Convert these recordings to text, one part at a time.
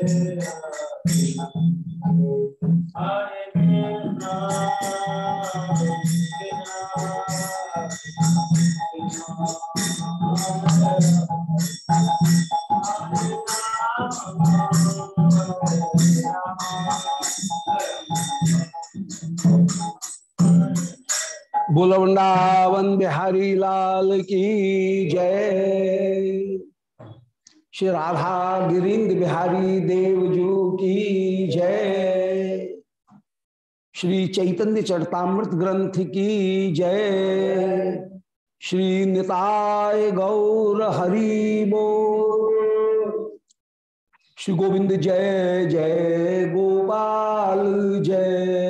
बोल वृंदावन बिहारी लाल की जय। श्री राधा गिरिंद बिहारी देवजू की जय। श्री चैतन्य चरतामृत ग्रंथ की जय। श्री निताय गौर हरि बो श्री गोविंद जय जय गोपाल जय।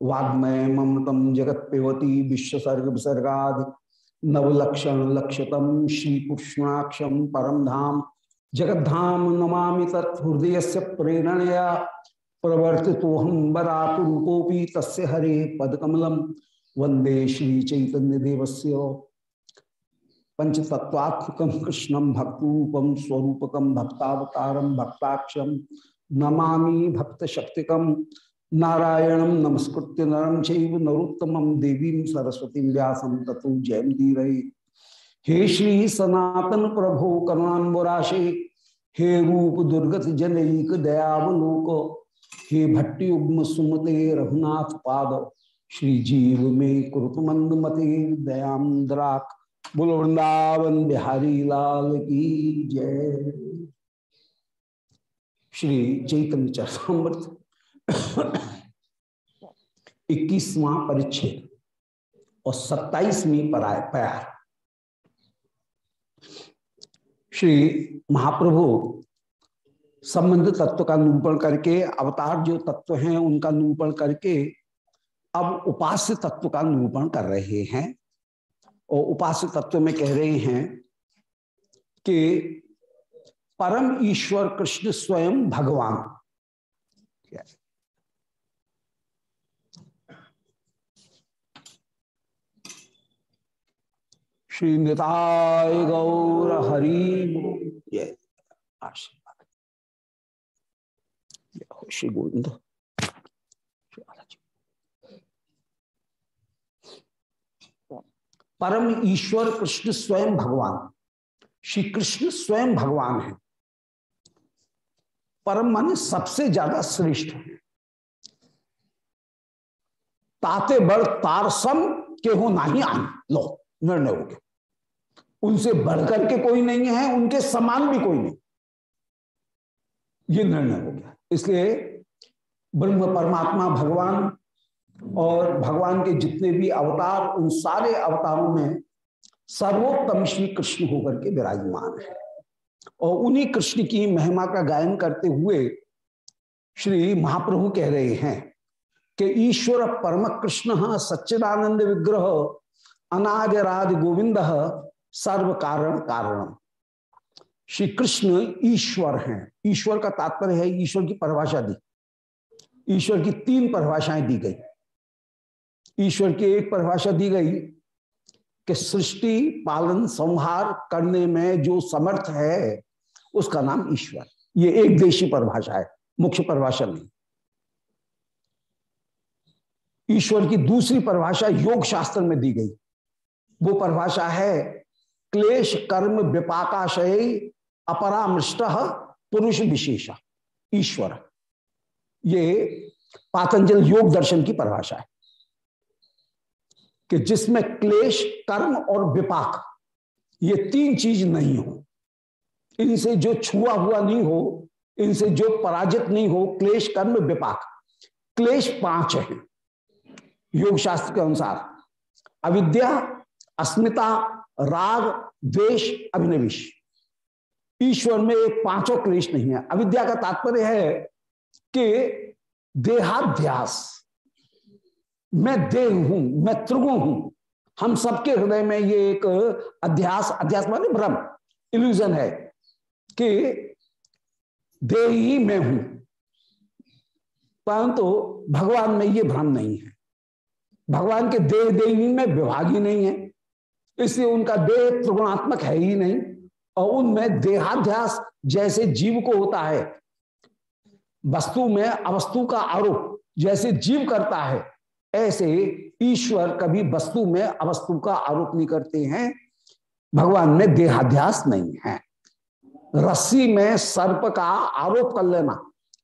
वाग्मय ममतम जगत पेवती विश्वसर्ग विसर्गाद नवलक्षण लक्षतम श्री कृष्णाक्षम परम धाम जगद्धाम नमा तत्हृदय से प्रेरणया। प्रवर्ति तो हम रूपोपी हरे पदकमलम वंदे श्री चैतन्य देवस्य पंचतत्वात्मक कृष्णम भक्तरूपम भक्तावतारम भक्ताक्षम नमामि भक्त नारायणं नमस्कृत्य नरं चैव नरोत्तमं देवीं सरस्वतीं व्यासं ततो जयमुदीरये हे श्री सनातन प्रभो करुणाम्बुराशे, हे रूप दुर्गत जनैक दयावलोक, हे भट्टयुग्म सुमते रघुनाथ पाद, श्री जीव में कृत मंद मते दयाद्राक बुल वृंदावन बिहारी लाल की जय। श्री चैतन्य चरणामृत। इक्कीसवां परिच्छेद और सत्ताईसवीं पराय प्यार। श्री महाप्रभु संबंध तत्व का निरूपण करके, अवतार जो तत्व हैं, उनका निरूपण करके, अब उपास्य तत्व का निरूपण कर रहे हैं। और उपास्य तत्व में कह रहे हैं कि परम ईश्वर कृष्ण स्वयं भगवान। श्री निताय गौर हरि। ये आशीर्वाद। श्री गोविंद परम ईश्वर कृष्ण स्वयं भगवान। श्री कृष्ण स्वयं भगवान है। परम माने सबसे ज़्यादा श्रेष्ठ है। ताते बड़ तारसम के हो नहीं आन। लो, निर्णय हो गया। उनसे बढ़कर के कोई नहीं है, उनके समान भी कोई नहीं। ये निर्णय हो गया। इसलिए ब्रह्म परमात्मा भगवान और भगवान के जितने भी अवतार, उन सारे अवतारों में सर्वोत्तम श्री कृष्ण होकर के विराजमान है। और उन्हीं कृष्ण की महिमा का गायन करते हुए श्री महाप्रभु कह रहे हैं कि ईश्वर परम कृष्ण सच्चिदानंद विग्रह अनाज राज गोविंद सर्व कारण कारण श्री कृष्ण ईश्वर हैं। ईश्वर का तात्पर्य है ईश्वर की परिभाषा दी। ईश्वर की तीन परिभाषाएँ दी गई। ईश्वर की एक परिभाषा दी गई कि सृष्टि, पालन, संहार करने में जो समर्थ है, उसका नाम ईश्वर। ये एक देशी परिभाषा है, मुख्य परिभाषा नहीं। ईश्वर की दूसरी परिभाषा योग शास्त्र में दी गई। वो परिभाषा है क्लेश कर्म विपाकाशय अपरामृष्ट पुरुष विशेष। ईश्वर। ये पातंजल योग दर्शन की परिभाषा है। कि जिसमें क्लेश, कर्म और विपाक, ये तीन चीज़ नहीं हो। इनसे जो छुआ हुआ नहीं हो, इनसे जो पराजित नहीं हो, क्लेश, कर्म, विपाक, क्लेश पाँच है। योग शास्त्र के अनुसार, अविद्या, अस्मिता राग, द्वेष, अभिनिवेश। ईश्वर में एक पाँचों क्लेश नहीं है। अविद्या का तात्पर्य है कि देहाध्यास मैं देह हूँ, मैं त्रिगुण हूँ। हम सबके हृदय में ये एक अध्यास अध्यास माने भ्रम इल्यूजन है कि देह ही मैं हूँ। परंतु तो भगवान में ये भ्रम नहीं है। भगवान के देह देही में विभाग ही नहीं है। इसलिए उनका देह त्रिगुणात्मक है ही नहीं, और उनमें देहाध्यास जैसे जीव को होता है। वस्तु में अवस्तु का आरोप जैसे जीव करता है, ऐसे ईश्वर कभी वस्तु में अवस्तु का आरोप नहीं करते हैं। भगवान में देहाध्यास नहीं है। रस्सी में सर्प का आरोप कर लेना,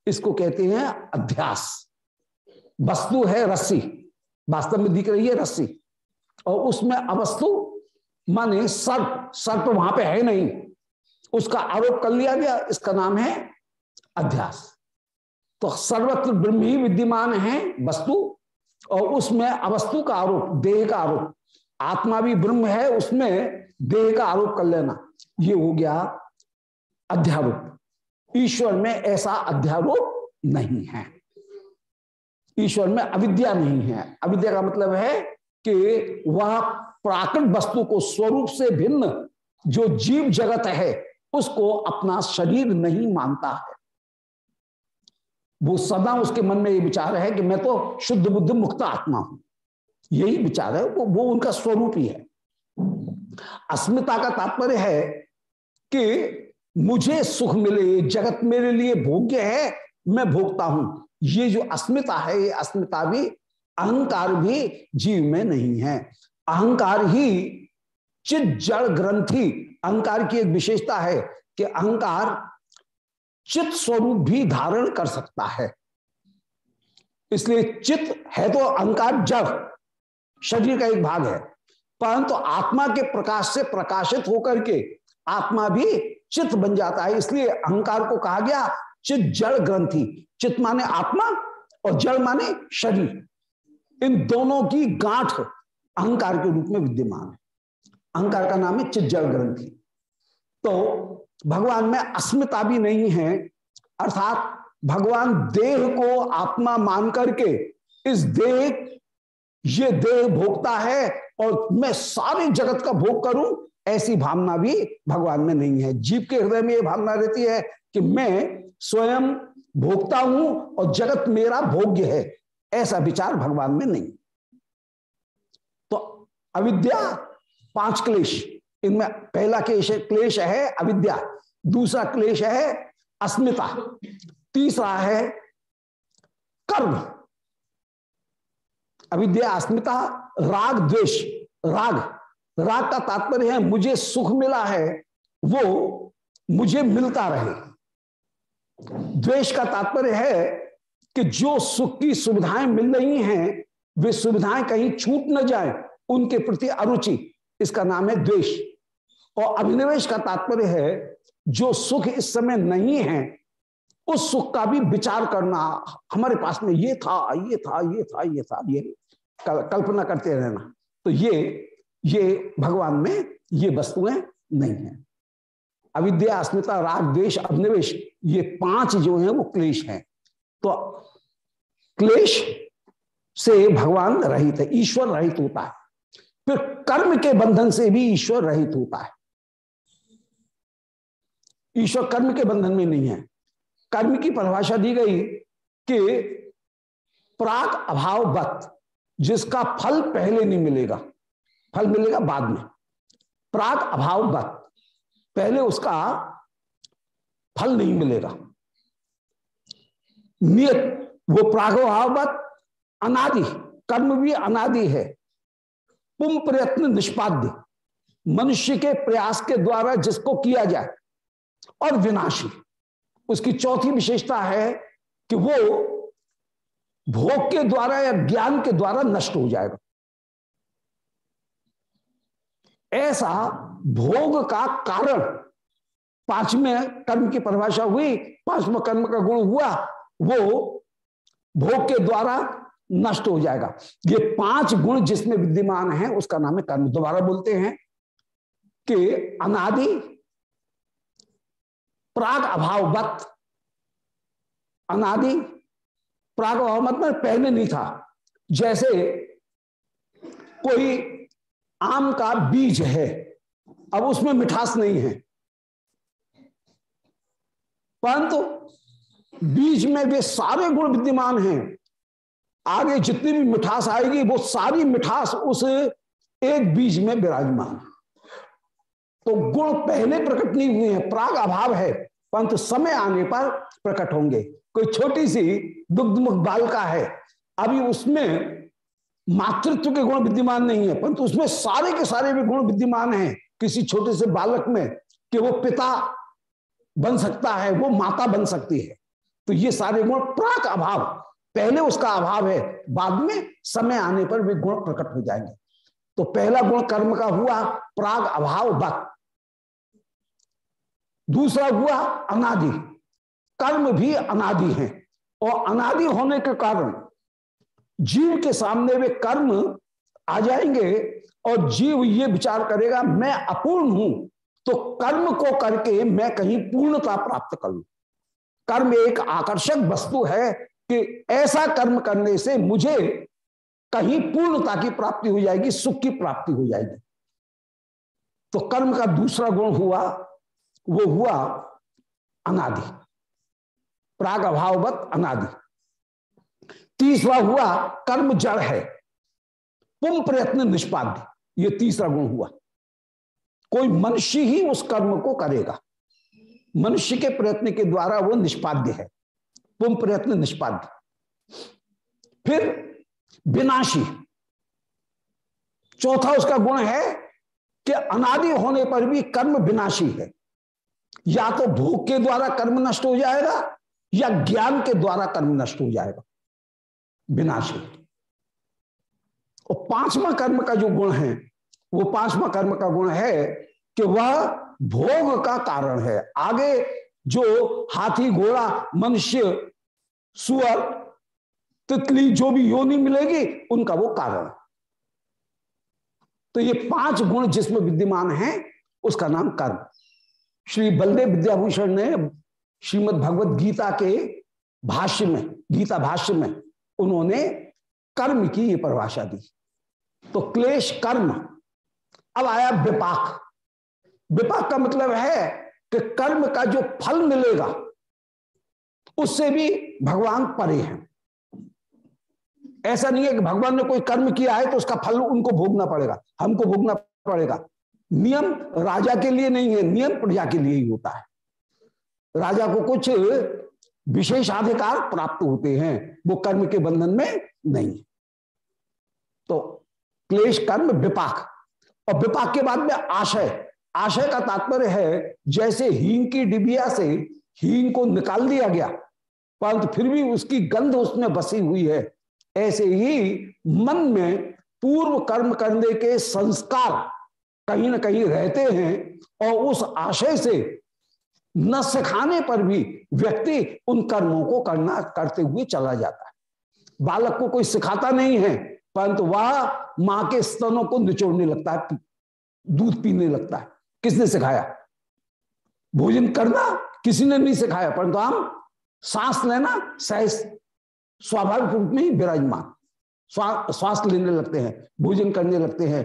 इसको कहते हैं अध्यास। वस्तु है रस्सी, वास्तव में दिख रही है रस्सी, और उसमें अवस्तु माने सर्प सर्प वहाँ पे है नहीं। उसका आरोप कर लिया गया, इसका नाम है अध्यास। तो सर्वत्र ब्रह्म ही विद्यमान है वस्तु, और उसमें अवस्तु का आरोप, देह का आरोप। आत्मा भी ब्रह्म है, उसमें देह का आरोप कर लेना। ये हो गया अध्यारोप। ईश्वर में ऐसा अध्यारोप नहीं है। ईश्वर में अविद्या नहीं है। अविद्या का मतलब है कि वह प्राकृत वस्तु को स्वरूप से भिन्न जो जीव जगत है, उसको अपना शरीर नहीं मानता है। वो सदा उसके मन में ये विचार है कि मैं तो शुद्ध बुद्ध मुक्त आत्मा हूँ। यही विचार है, वो वो उनका स्वरूप ही है। अस्मिता का तात्पर्य है कि मुझे सुख मिले, जगत मेरे लिए भोग्य है, मैं भोगता हूँ। ये जो अस्मिता है, ये अस्मिता भी अहंकार भी जीव में नहीं है। अहंकार ही चित जड़ ग्रंथि, अहंकार की एक विशेषता है कि अहंकार चित स्वरूप भी धारण कर सकता है। इसलिए चित है तो अहंकार जड़, शरीर का एक भाग है, परंतु आत्मा के प्रकाश से प्रकाशित होकर के आत्मा भी चित बन जाता है। इसलिए अहंकार को कहा गया चित जड़ ग्रंथि, चित माने आत्मा और जड़ माने शरीर। इन दोनों की गांठ अहंकार के रूप में विद्यमान है। अहंकार का नाम है चित जड़ ग्रंथि। तो भगवान में अस्मिता भी नहीं है, अर्थात भगवान देह को आत्मा मान करके इस देह, ये देह भोगता है और मैं सारे जगत का भोग करूँ, ऐसी भावना भी भगवान में नहीं है। जीव के हृदय में यह भावना रहती है कि मैं स्वयं भोगता हूँ और जगत मेरा भोग्य है, ऐसा विचार भगवान में नहीं। अविद्या, पाँच क्लेश। इनमें पहला क्लेश क्लेश है अविद्या। दूसरा क्लेश है अस्मिता। तीसरा है कर्म। अविद्या, अस्मिता, राग, द्वेष। राग। राग का तात्पर्य है, मुझे सुख मिला है, वो मुझे मिलता रहे। द्वेष का तात्पर्य है कि जो सुख की सुविधाएँ मिल रही हैं, वे सुविधाएँ कहीं छूट न जाए। उनके प्रति अरुचि। इसका नाम है द्वेष। और अभिनिवेश का तात्पर्य है, जो सुख इस समय नहीं है, उस सुख का भी विचार करना हमारे पास में ये था ये था ये था ये था, ये कल्पना करते रहना। तो ये ये भगवान में ये वस्तुएँ नहीं है। अविद्या, अस्मिता, राग द्वेश अभिनिवेश, ये पाँच जो है वो क्लेश हैं। तो क्लेश से भगवान रहित है, ईश्वर रहित होता है। फिर कर्म के बंधन से भी ईश्वर रहित होता है। ईश्वर कर्म के बंधन में नहीं है। कर्म की परिभाषा दी गई कि प्राग अभाववत, जिसका फल पहले नहीं मिलेगा, फल मिलेगा बाद में। प्राग अभाववत, पहले उसका फल नहीं मिलेगा। नियत, वो प्रागभाववत अनादि, कर्म भी अनादि है। पुम प्रयत्न निष्पाद्य। मनुष्य के प्रयास के द्वारा जिसको किया जाए, और विनाशी। उसकी चौथी विशेषता है कि वो भोग के द्वारा या ज्ञान के द्वारा नष्ट हो जाएगा। ऐसा भोग का कारण पाँचवें कर्म की परिभाषा हुई, पांचवा कर्म का गुण हुआ, वो भोग के द्वारा नष्ट हो जाएगा। ये पाँच गुण जिसमें विद्यमान है, उसका नाम है कर्म। दोबारा बोलते हैं कि अनादि, प्राग अभाववत अनादि, प्राग अभाव में पहले नहीं था। जैसे कोई आम का बीज है, अब उसमें मिठास नहीं है, परंतु बीज में वे सारे गुण विद्यमान हैं। आगे जितनी भी मिठास आएगी, वो सारी मिठास उस एक बीज में विराजमान तो गुण पहले प्रकट नहीं हुए हैं, प्राग अभाव है। परंतु समय आने पर प्रकट होंगे। कोई छोटी सी दुग्धमुख बालिका है, अभी उसमें मातृत्व के गुण विद्यमान नहीं है परंतु उसमें सारे के सारे भी गुण विद्यमान हैं। किसी छोटे से बालक में कि वो पिता बन सकता है, वो माता बन सकती है। तो ये सारे गुण प्राक अभाव पहले उसका अभाव है, बाद में समय आने पर वे गुण प्रकट हो जाएँगे। तो पहला गुण कर्म का हुआ, प्राग अभाव बक दूसरा हुआ, अनादि। कर्म भी अनादि है। और अनादि होने के कारण जीव के सामने वे कर्म आ जाएँगे और जीव ये विचार करेगा, मैं अपूर्ण हूँ तो कर्म को करके मैं कहीं पूर्णता प्राप्त कर लू। कर्म एक आकर्षक वस्तु है कि ऐसा कर्म करने से मुझे कहीं पूर्णता की प्राप्ति हो जाएगी, सुख की प्राप्ति हो जाएगी। तो कर्म का दूसरा गुण हुआ, वो हुआ अनादि। प्राग अभाववत अनादि। तीसरा हुआ कर्म जड़ है। पुम प्रयत्न निष्पाद्य। ये तीसरा गुण हुआ। कोई मनुष्य ही उस कर्म को करेगा। मनुष्य के प्रयत्न के द्वारा वो निष्पाद्य है। पुम प्रयत्न निष्पाद्य फिर विनाशी। चौथा उसका गुण है कि अनादि होने पर भी कर्म विनाशी है। या तो भूख के द्वारा कर्म नष्ट हो जाएगा या ज्ञान के द्वारा कर्म नष्ट हो जाएगा। विनाशी। और पांचवा कर्म का जो गुण है, वो पांचवा कर्म का गुण है कि वह भोग का कारण है। आगे जो हाथी, घोड़ा, मनुष्य, सुअर, तितली, जो भी योनि मिलेगी, उनका वो कारण। तो ये पाँच गुण जिसमें विद्यमान है, उसका नाम कर्म। श्री बलदेव विद्याभूषण ने श्रीमद भगवत गीता के भाष्य में, गीता भाष्य में उन्होंने कर्म की ये परिभाषा दी। तो क्लेश कर्म, अब आया विपाक। विपाक का मतलब है कि कर्म का जो फल मिलेगा, उससे भी भगवान परे हैं। ऐसा नहीं है कि भगवान ने कोई कर्म किया है तो उसका फल उनको भोगना पड़ेगा, हमको भोगना पड़ेगा। नियम राजा के लिए नहीं है, नियम प्रजा के लिए ही होता है। राजा को कुछ विशेषाधिकार प्राप्त होते हैं, वो कर्म के बंधन में नहीं है। तो क्लेश कर्म विपाक, और विपाक के बाद में आशय। आशय का तात्पर्य है, जैसे हींग की डिबिया से हींग को निकाल दिया गया, परंतु फिर भी उसकी गंध उसमें बसी हुई है। ऐसे ही मन में पूर्व कर्म करने के संस्कार कहीं ना कहीं रहते हैं, और उस आशय से न सिखाने पर भी व्यक्ति उन कर्मों को करना, करते हुए चला जाता है। बालक को कोई सिखाता नहीं है, परंतु वह माँ के स्तनों को निचोड़ने लगता है, दूध पीने लगता है। किसने सिखाया? भोजन करना किसी ने नहीं सिखाया, परंतु हम सांस लेना सहज, स्वाभाविक रूप में ही विराजमान। श्वास लेने लगते हैं, भोजन करने लगते हैं।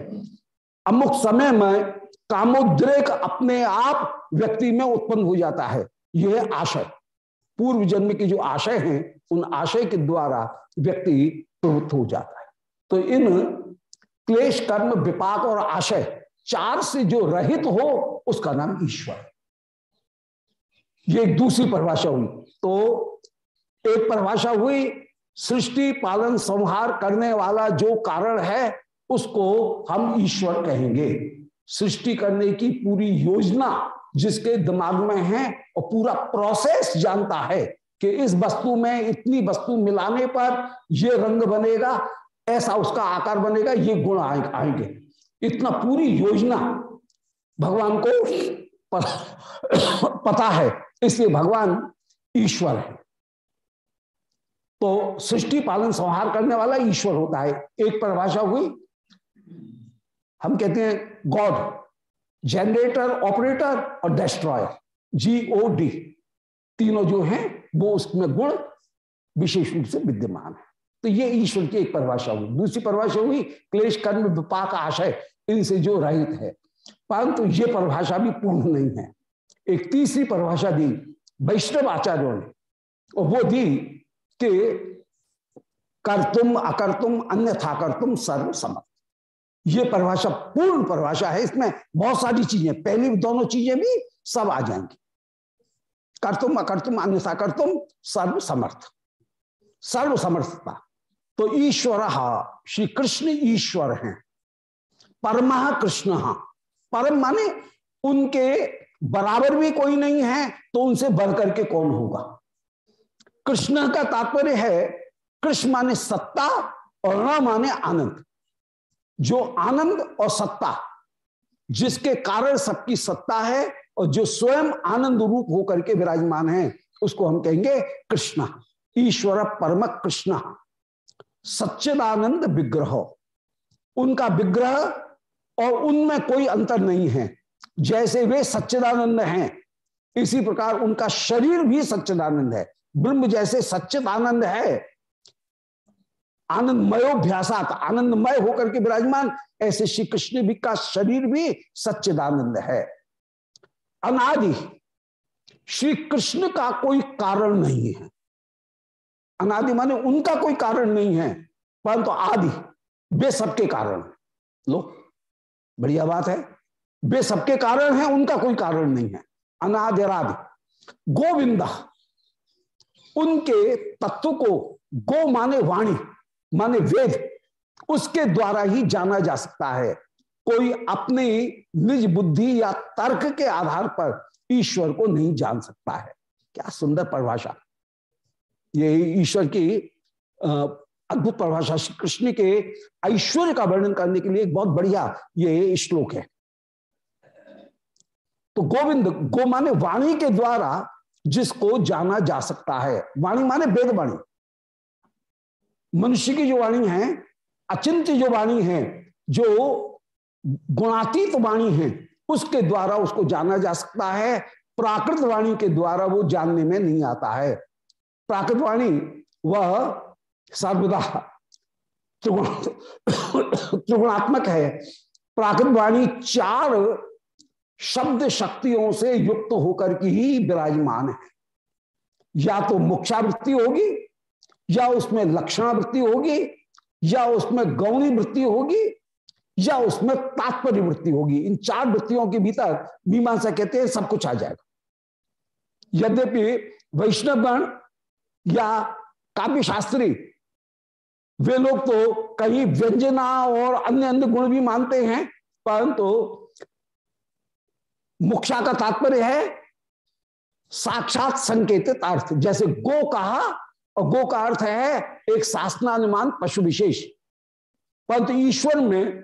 अमुक समय में कामोद्रेक अपने आप व्यक्ति में उत्पन्न हो जाता है। यह आशय। पूर्व जन्म की जो आशय है, उन आशय के द्वारा व्यक्ति प्रवृत्त हो जाता है। तो इन क्लेश, कर्म, विपाक और आशय चार से जो रहित हो, उसका नाम ईश्वर ये एक दूसरी परिभाषा हुई। तो एक परिभाषा हुई, सृष्टि, पालन, संहार करने वाला जो कारण है, उसको हम ईश्वर कहेंगे। सृष्टि करने की पूरी योजना जिसके दिमाग में है और पूरा प्रोसेस जानता है कि इस वस्तु में, इतनी वस्तु मिलाने पर ये रंग बनेगा, ऐसा उसका आकार बनेगा, ये गुण आएँगे। इतना पूरी योजना भगवान को पता है, इसलिए भगवान ईश्वर है। तो सृष्टि पालन संहार करने वाला ईश्वर होता है। एक परिभाषा हुई, हम कहते हैं गॉड, जनरेटर, ऑपरेटर और डेस्ट्रॉयर जी ओ डी तीनों जो हैं, वो उसमें गुण विशेष रूप से विद्यमान है। तो ये ईश्वर की एक परिभाषा हुई। दूसरी परिभाषा हुई, क्लेश, कर्म, विपाक, आशय। इनसे जो रहित है। परंतु ये परिभाषा भी पूर्ण नहीं है। एक तीसरी परिभाषा दी वैष्णव आचार्यों ने, और वो दी कि कर तुम अकर तुम अन्यथा कर तुम सर्व ये परिभाषा पूर्ण परिभाषा है। इसमें बहुत सारी चीज़ें, पहली दोनों चीज़ें भी सब आ जाएँगी। कर अकर्तुम अकर तुम अन्यथा कर तुम सर्व समर्थ सर्व समर्थता तो ईश्वर, श्री कृष्ण ईश्वर हैं। परमा कृष्ण। परम माने उनके बराबर भी कोई नहीं है तो उनसे बढ़कर के कौन होगा? कृष्ण का तात्पर्य है, कृष्ण माने सत्ता और न माने आनंद। जो आनंद और सत्ता, जिसके कारण सबकी सत्ता है और जो स्वयं आनंद रूप होकर के विराजमान है, उसको हम कहेंगे कृष्ण। ईश्वर परम कृष्ण। सच्चिदानंद विग्रह। उनका विग्रह और उनमें कोई अंतर नहीं है। जैसे वे सच्चिदानंद हैं, इसी प्रकार उनका शरीर भी सच्चिदानंद है। ब्रह्म जैसे सच्चित आनंद है आनंदमयोभ्यासात आनंदमय होकर के विराजमान, ऐसे श्री कृष्ण भी का शरीर भी सच्चिदानंद है। अनादि श्री कृष्ण का कोई कारण नहीं है। अनादि माने उनका कोई कारण नहीं है, परंतु तो आदि, वे सबके कारण। लो बढ़िया बात है। वे सबके कारण है, उनका कोई कारण नहीं है। अनादिरादि। गोविंदा। उनके तत्व को गो माने वाणी, माने वेद, उसके द्वारा ही जाना जा सकता है। कोई अपनी निज बुद्धि या तर्क के आधार पर ईश्वर को नहीं जान सकता है। क्या सुंदर परिभाषा। ये ईश्वर की अद्भुत परिभाषा श्री कृष्ण के ऐश्वर्य का वर्णन करने के लिए एक बहुत बढ़िया ये श्लोक है। तो गोविंद, गो माने वाणी के द्वारा जिसको जाना जा सकता है। वाणी माने वेद वाणी। मनुष्य की जो वाणी है, अचिंत्य जो वाणी है, जो गुणातीत वाणी है, उसके द्वारा उसको जाना जा सकता है। प्राकृत वाणी के द्वारा वो जानने में नहीं आता है। प्राकृत वाणी वह सर्वदा त्रिगुण, त्रिगुणात्मक है। प्राकृत वाणी चार शब्द शक्तियों से युक्त होकर के ही विराजमान है। या तो मुक्षावृत्ति होगी, या उसमें लक्षणावृत्ति होगी, या उसमें गौणी वृत्ति होगी, या उसमें तात्पर्य वृत्ति होगी। इन चार वृत्तियों के भीतर मीमांसा कहते हैं, सब कुछ आ जाएगा। यद्यपि वैष्णवगण या काव्य शास्त्री वे लोग तो कहीं व्यंजना और अन्य अन्य गुण भी मानते हैं, परंतु मुक्षा का तात्पर्य है साक्षात संकेतित अर्थ। जैसे गो कहा, और गो का अर्थ है एक शासनानुमान पशु विशेष। परंतु ईश्वर में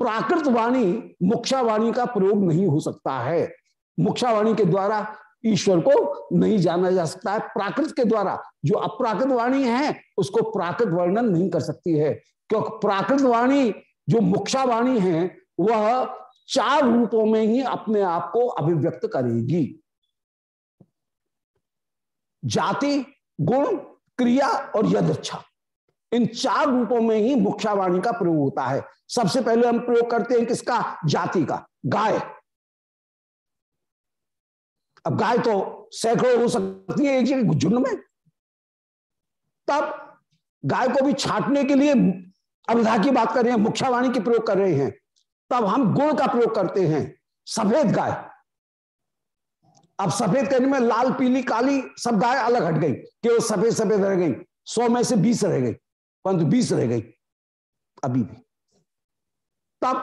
प्राकृत वाणी मुक्षा वाणी का प्रयोग नहीं हो सकता है। मुक्षा वाणी के द्वारा ईश्वर को नहीं जाना जा सकता है। प्राकृत के द्वारा जो अप्राकृत वाणी है, उसको प्राकृत वर्णन नहीं कर सकती है। क्योंकि प्राकृत वाणी, जो मुक्षा वाणी है, वह चार रूपों में ही अपने आप को अभिव्यक्त करेगी। जाति, गुण, क्रिया और यदच्छा इन चार रूपों में ही मुख्यावाणी का प्रयोग होता है। सबसे पहले हम प्रयोग करते हैं किसका? जाति का। गाय। अब गाय तो सैकड़ों हो सकती है एक जगह झुंड में। तब गाय को भी छाटने के लिए अवधा की बात कर रहे हैं, मुख्यावाणी की प्रयोग कर रहे हैं। तब हम गुड़ का प्रयोग करते हैं, सफ़ेद गाय। अब सफ़ेद कहने में लाल, पीली, काली सब गाय अलग हट गई, केवल सफ़ेद सफ़ेद रह गई। सौ में से बीस रह गई, परंतु बीस रह गई अभी भी। तब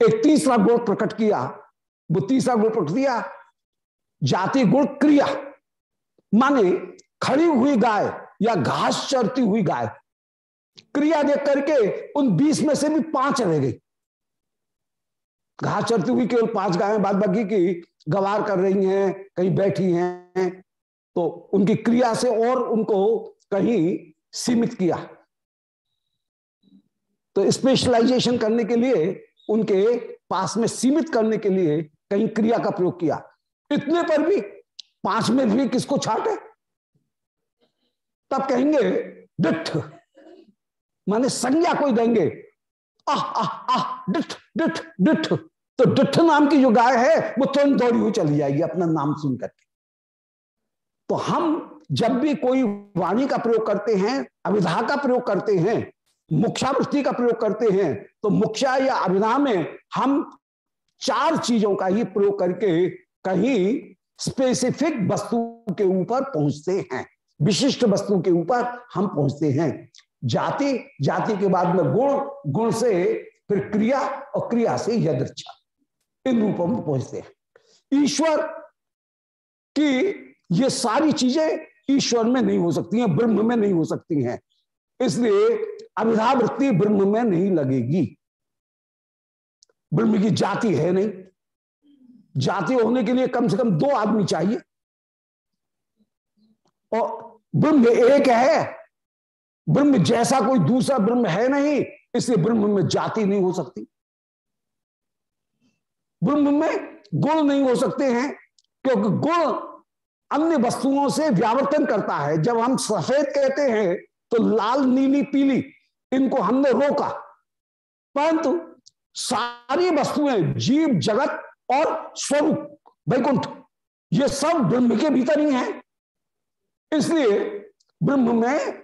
एक तीसरा गुण प्रकट किया, वो तीसरा गुण प्रकट किया जाति गुण क्रिया। माने खड़ी हुई गाय या घास चरती हुई गाय। क्रिया देख करके उन बीस में से भी पाँच रह गई। घास चरती हुई केवल पाँच गाय बाद बाकी की गवार कर रही हैं, कहीं बैठी हैं। तो उनकी क्रिया से और उनको कहीं सीमित किया। तो स्पेशलाइजेशन करने के लिए, उनके पास में सीमित करने के लिए कहीं क्रिया का प्रयोग किया। इतने पर भी पाँच में भी किसको छाटे? तब कहेंगे डिठ माने संज्ञा कोई देंगे। आह आह आह डिठ डिठ डिठ तो डिठ नाम की जो गाय है, वो तुरंत दौड़ी हुई चली जाएगी अपना नाम सुन करके। तो हम जब भी कोई वाणी का प्रयोग करते हैं अविधा का प्रयोग करते हैं मुख्यावृत्ति का प्रयोग करते हैं तो मुख्या या अभिधा में हम चार चीज़ों का ही प्रयोग करके कहीं स्पेसिफिक वस्तु के ऊपर पहुँचते हैं। विशिष्ट वस्तु के ऊपर हम पहुँचते हैं। जाति जाति के बाद में गुण गुण से फिर क्रिया और क्रिया से यदृच्छा, इन रूपों में पहुँचते हैं। ईश्वर की ये सारी चीज़ें ईश्वर में नहीं हो सकती हैं, ब्रह्म में नहीं हो सकती हैं। इसलिए अभिधावृत्ति ब्रह्म में नहीं लगेगी। ब्रह्म की जाति है नहीं जाति होने के लिए कम से कम दो आदमी चाहिए। और ब्रह्म एक है। ब्रह्म जैसा कोई दूसरा ब्रह्म है नहीं, इसलिए ब्रह्म में जाति नहीं हो सकती। ब्रह्म में गुण नहीं हो सकते हैं, क्योंकि गुण अन्य वस्तुओं से व्यावर्तन करता है। जब हम सफ़ेद कहते हैं तो लाल, नीली, पीली, इनको हमने रोका। परंतु सारी वस्तुएँ, जीव, जगत और स्वरूप, वैकुंठ। ये सब ब्रह्म के भीतर ही है। इसलिए ब्रह्म में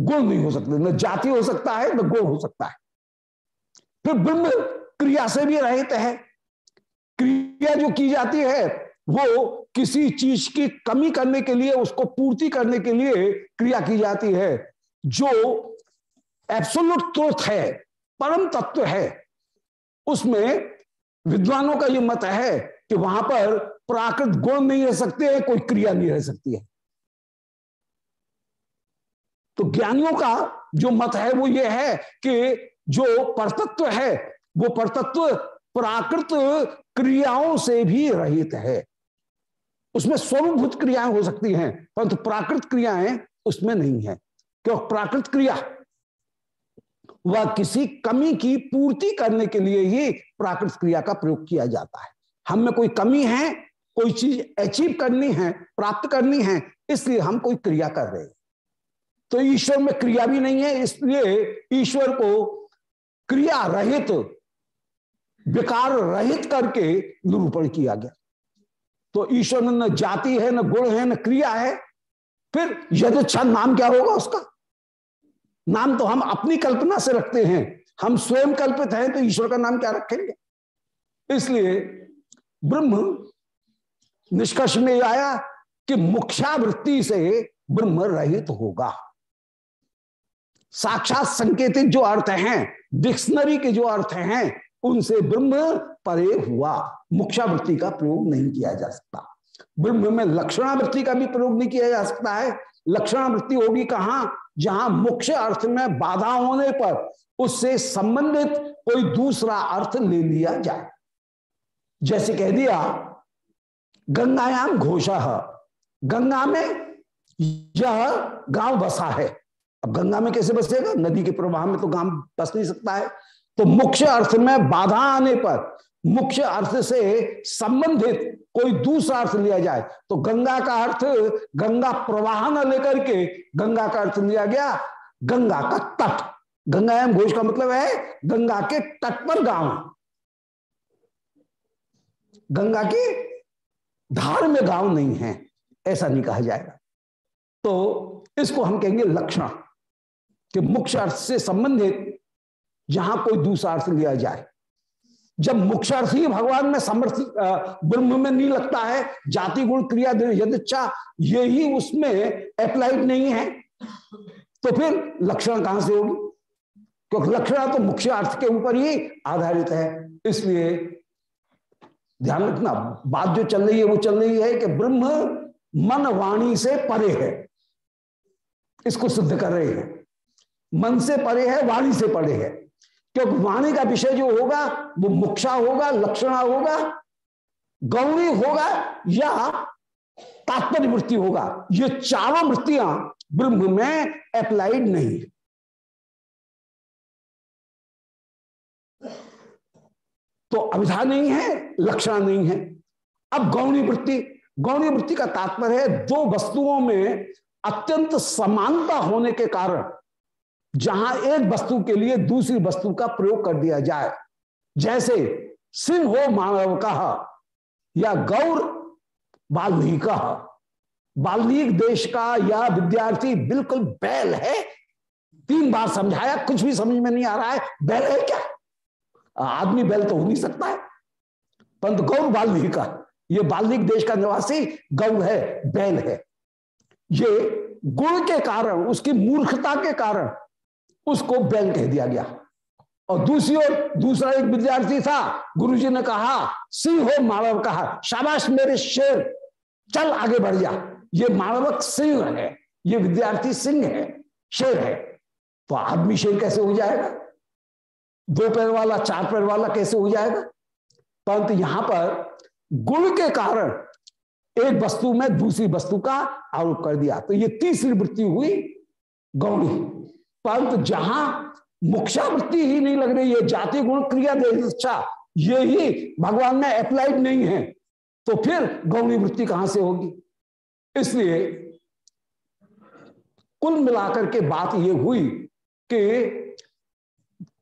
गुण नहीं हो सकते। न जाति हो सकता है, न गुण हो सकता है। फिर ब्रह्म क्रिया से भी रहित है। क्रिया जो की जाती है, वो किसी चीज़ की कमी करने के लिए, उसको पूर्ति करने के लिए क्रिया की जाती है। जो एब्सोल्यूट ट्रुथ है, परम तत्व है, उसमें विद्वानों का ये मत है कि वहाँ पर प्राकृत गुण नहीं रह सकते हैं, कोई क्रिया नहीं रह सकती है। तो ज्ञानियों का जो मत है, वो ये है कि जो परतत्व है, वो परतत्व प्राकृत क्रियाओं से भी रहित है। उसमें स्वरूभूत क्रियाएँ हो सकती हैं, परंतु प्राकृत क्रियाएँ उसमें नहीं है। क्यों? प्राकृत क्रिया वह किसी कमी की पूर्ति करने के लिए ही प्राकृत क्रिया का प्रयोग किया जाता है। हम में कोई कमी है, कोई चीज़ अचीव करनी है, प्राप्त करनी है, इसलिए हम कोई क्रिया कर रहे हैं। तो ईश्वर में क्रिया भी नहीं है, इसलिए ईश्वर को क्रिया रहित, विकार रहित करके निरूपण किया गया। तो ईश्वर में न जाति है, न गुण है, न क्रिया है, फिर यदि नाम क्या होगा उसका? नाम तो हम अपनी कल्पना से रखते हैं। हम स्वयं कल्पित हैं तो ईश्वर का नाम क्या रखेंगे? इसलिए ब्रह्म निष्कर्ष में आया कि मुख्यावृत्ति से ब्रह्म रहित होगा। साक्षात संकेतित जो अर्थ हैं, डिक्शनरी के जो अर्थ हैं, उनसे ब्रह्म परे हुआ। मुख्यावृत्ति का प्रयोग नहीं किया जा सकता। ब्रह्म में लक्षणावृत्ति का भी प्रयोग नहीं किया जा सकता है। लक्षणावृत्ति होगी कहा? जहाँ मुख्य अर्थ में बाधा होने पर उससे संबंधित कोई दूसरा अर्थ ले लिया जाए। जैसे कह दिया, गंगायाम घोषा। गंगा में यह गाँव बसा है। अब गंगा में कैसे बसेगा? नदी के प्रवाह में तो गाँव बस नहीं सकता है। तो मुख्य अर्थ में बाधा आने पर मुख्य अर्थ से संबंधित कोई दूसरा अर्थ लिया जाए। तो गंगा का अर्थ, गंगा प्रवाह न लेकर के गंगा का अर्थ लिया गया, गंगा का तट। गंगायाम घोष का मतलब है गंगा के तट पर गाँव। गंगा की धार में गाँव नहीं है, ऐसा नहीं कहा जाएगा। तो इसको हम कहेंगे लक्षण, कि मुख्य अर्थ से संबंधित जहाँ कोई दूसरा अर्थ लिया जाए। जब मुख्य अर्थ ही, भगवान में समर्थ ब्रह्म में नहीं लगता है, जाति गुण क्रिया यदिच्छा, ये ही उसमें अप्लाइड नहीं है। तो फिर लक्षण कहाँ से होगी? क्योंकि लक्षण तो मुख्य अर्थ के ऊपर ही आधारित है। इसलिए ध्यान रखना, बात जो चल रही है, वो चल रही है कि ब्रह्म मन वाणी से परे है। इसको सिद्ध कर रहे हैं। मन से परे है, वाणी से परे है। क्योंकि वाणी का विषय जो होगा, वो मुक्षा होगा, लक्षणा होगा गौरी होगा या तात्पर्य वृत्ति होगा। ये चारों वृत्तियाँ ब्रह्म में अप्लाइड नहीं। तो अभिधा नहीं है, लक्षण नहीं है। अब गौणी वृत्ति गौणी वृत्ति का तात्पर्य है, दो वस्तुओं में अत्यंत समानता होने के कारण जहाँ एक वस्तु के लिए दूसरी वस्तु का प्रयोग कर दिया जाए। जैसे सिंह हो मानव कहा, या गौर बाल्मीक कहा। बाल्मीक देश का या विद्यार्थी बिल्कुल बैल है। तीन बार समझाया, कुछ भी समझ में नहीं आ रहा है, बैल है क्या? आदमी बैल तो हो नहीं सकता है। परंतु गौर बाल्मीक का ये बाल्मीक देश का निवासी गौर है, बैल है। ये गुण के कारण, उसकी मूर्खता के कारण उसको बैल कह दिया गया। और दूसरी ओर, दूसरा एक विद्यार्थी था, गुरुजी ने कहा, सिंह हो मानव कहा, शाबाश मेरे शेर, चल आगे बढ़ जा। ये मानवक सिंह है, ये विद्यार्थी सिंह है, शेर है। तो आदमी शेर कैसे हो जाएगा? दो पैर वाला, चार पैर वाला कैसे हो जाएगा? परंतु यहाँ पर गुण के कारण एक वस्तु में दूसरी वस्तु का आरोप कर दिया। तो ये तीसरी वृत्ति हुई गौणी। परंतु जहाँ मुक्षावृत्ति ही नहीं लग रही है जाति गुण क्रिया अच्छा ये ही भगवान में अप्लाइड नहीं है तो फिर गौणी वृत्ति कहाँ से होगी? इसलिए कुल मिलाकर के बात ये हुई कि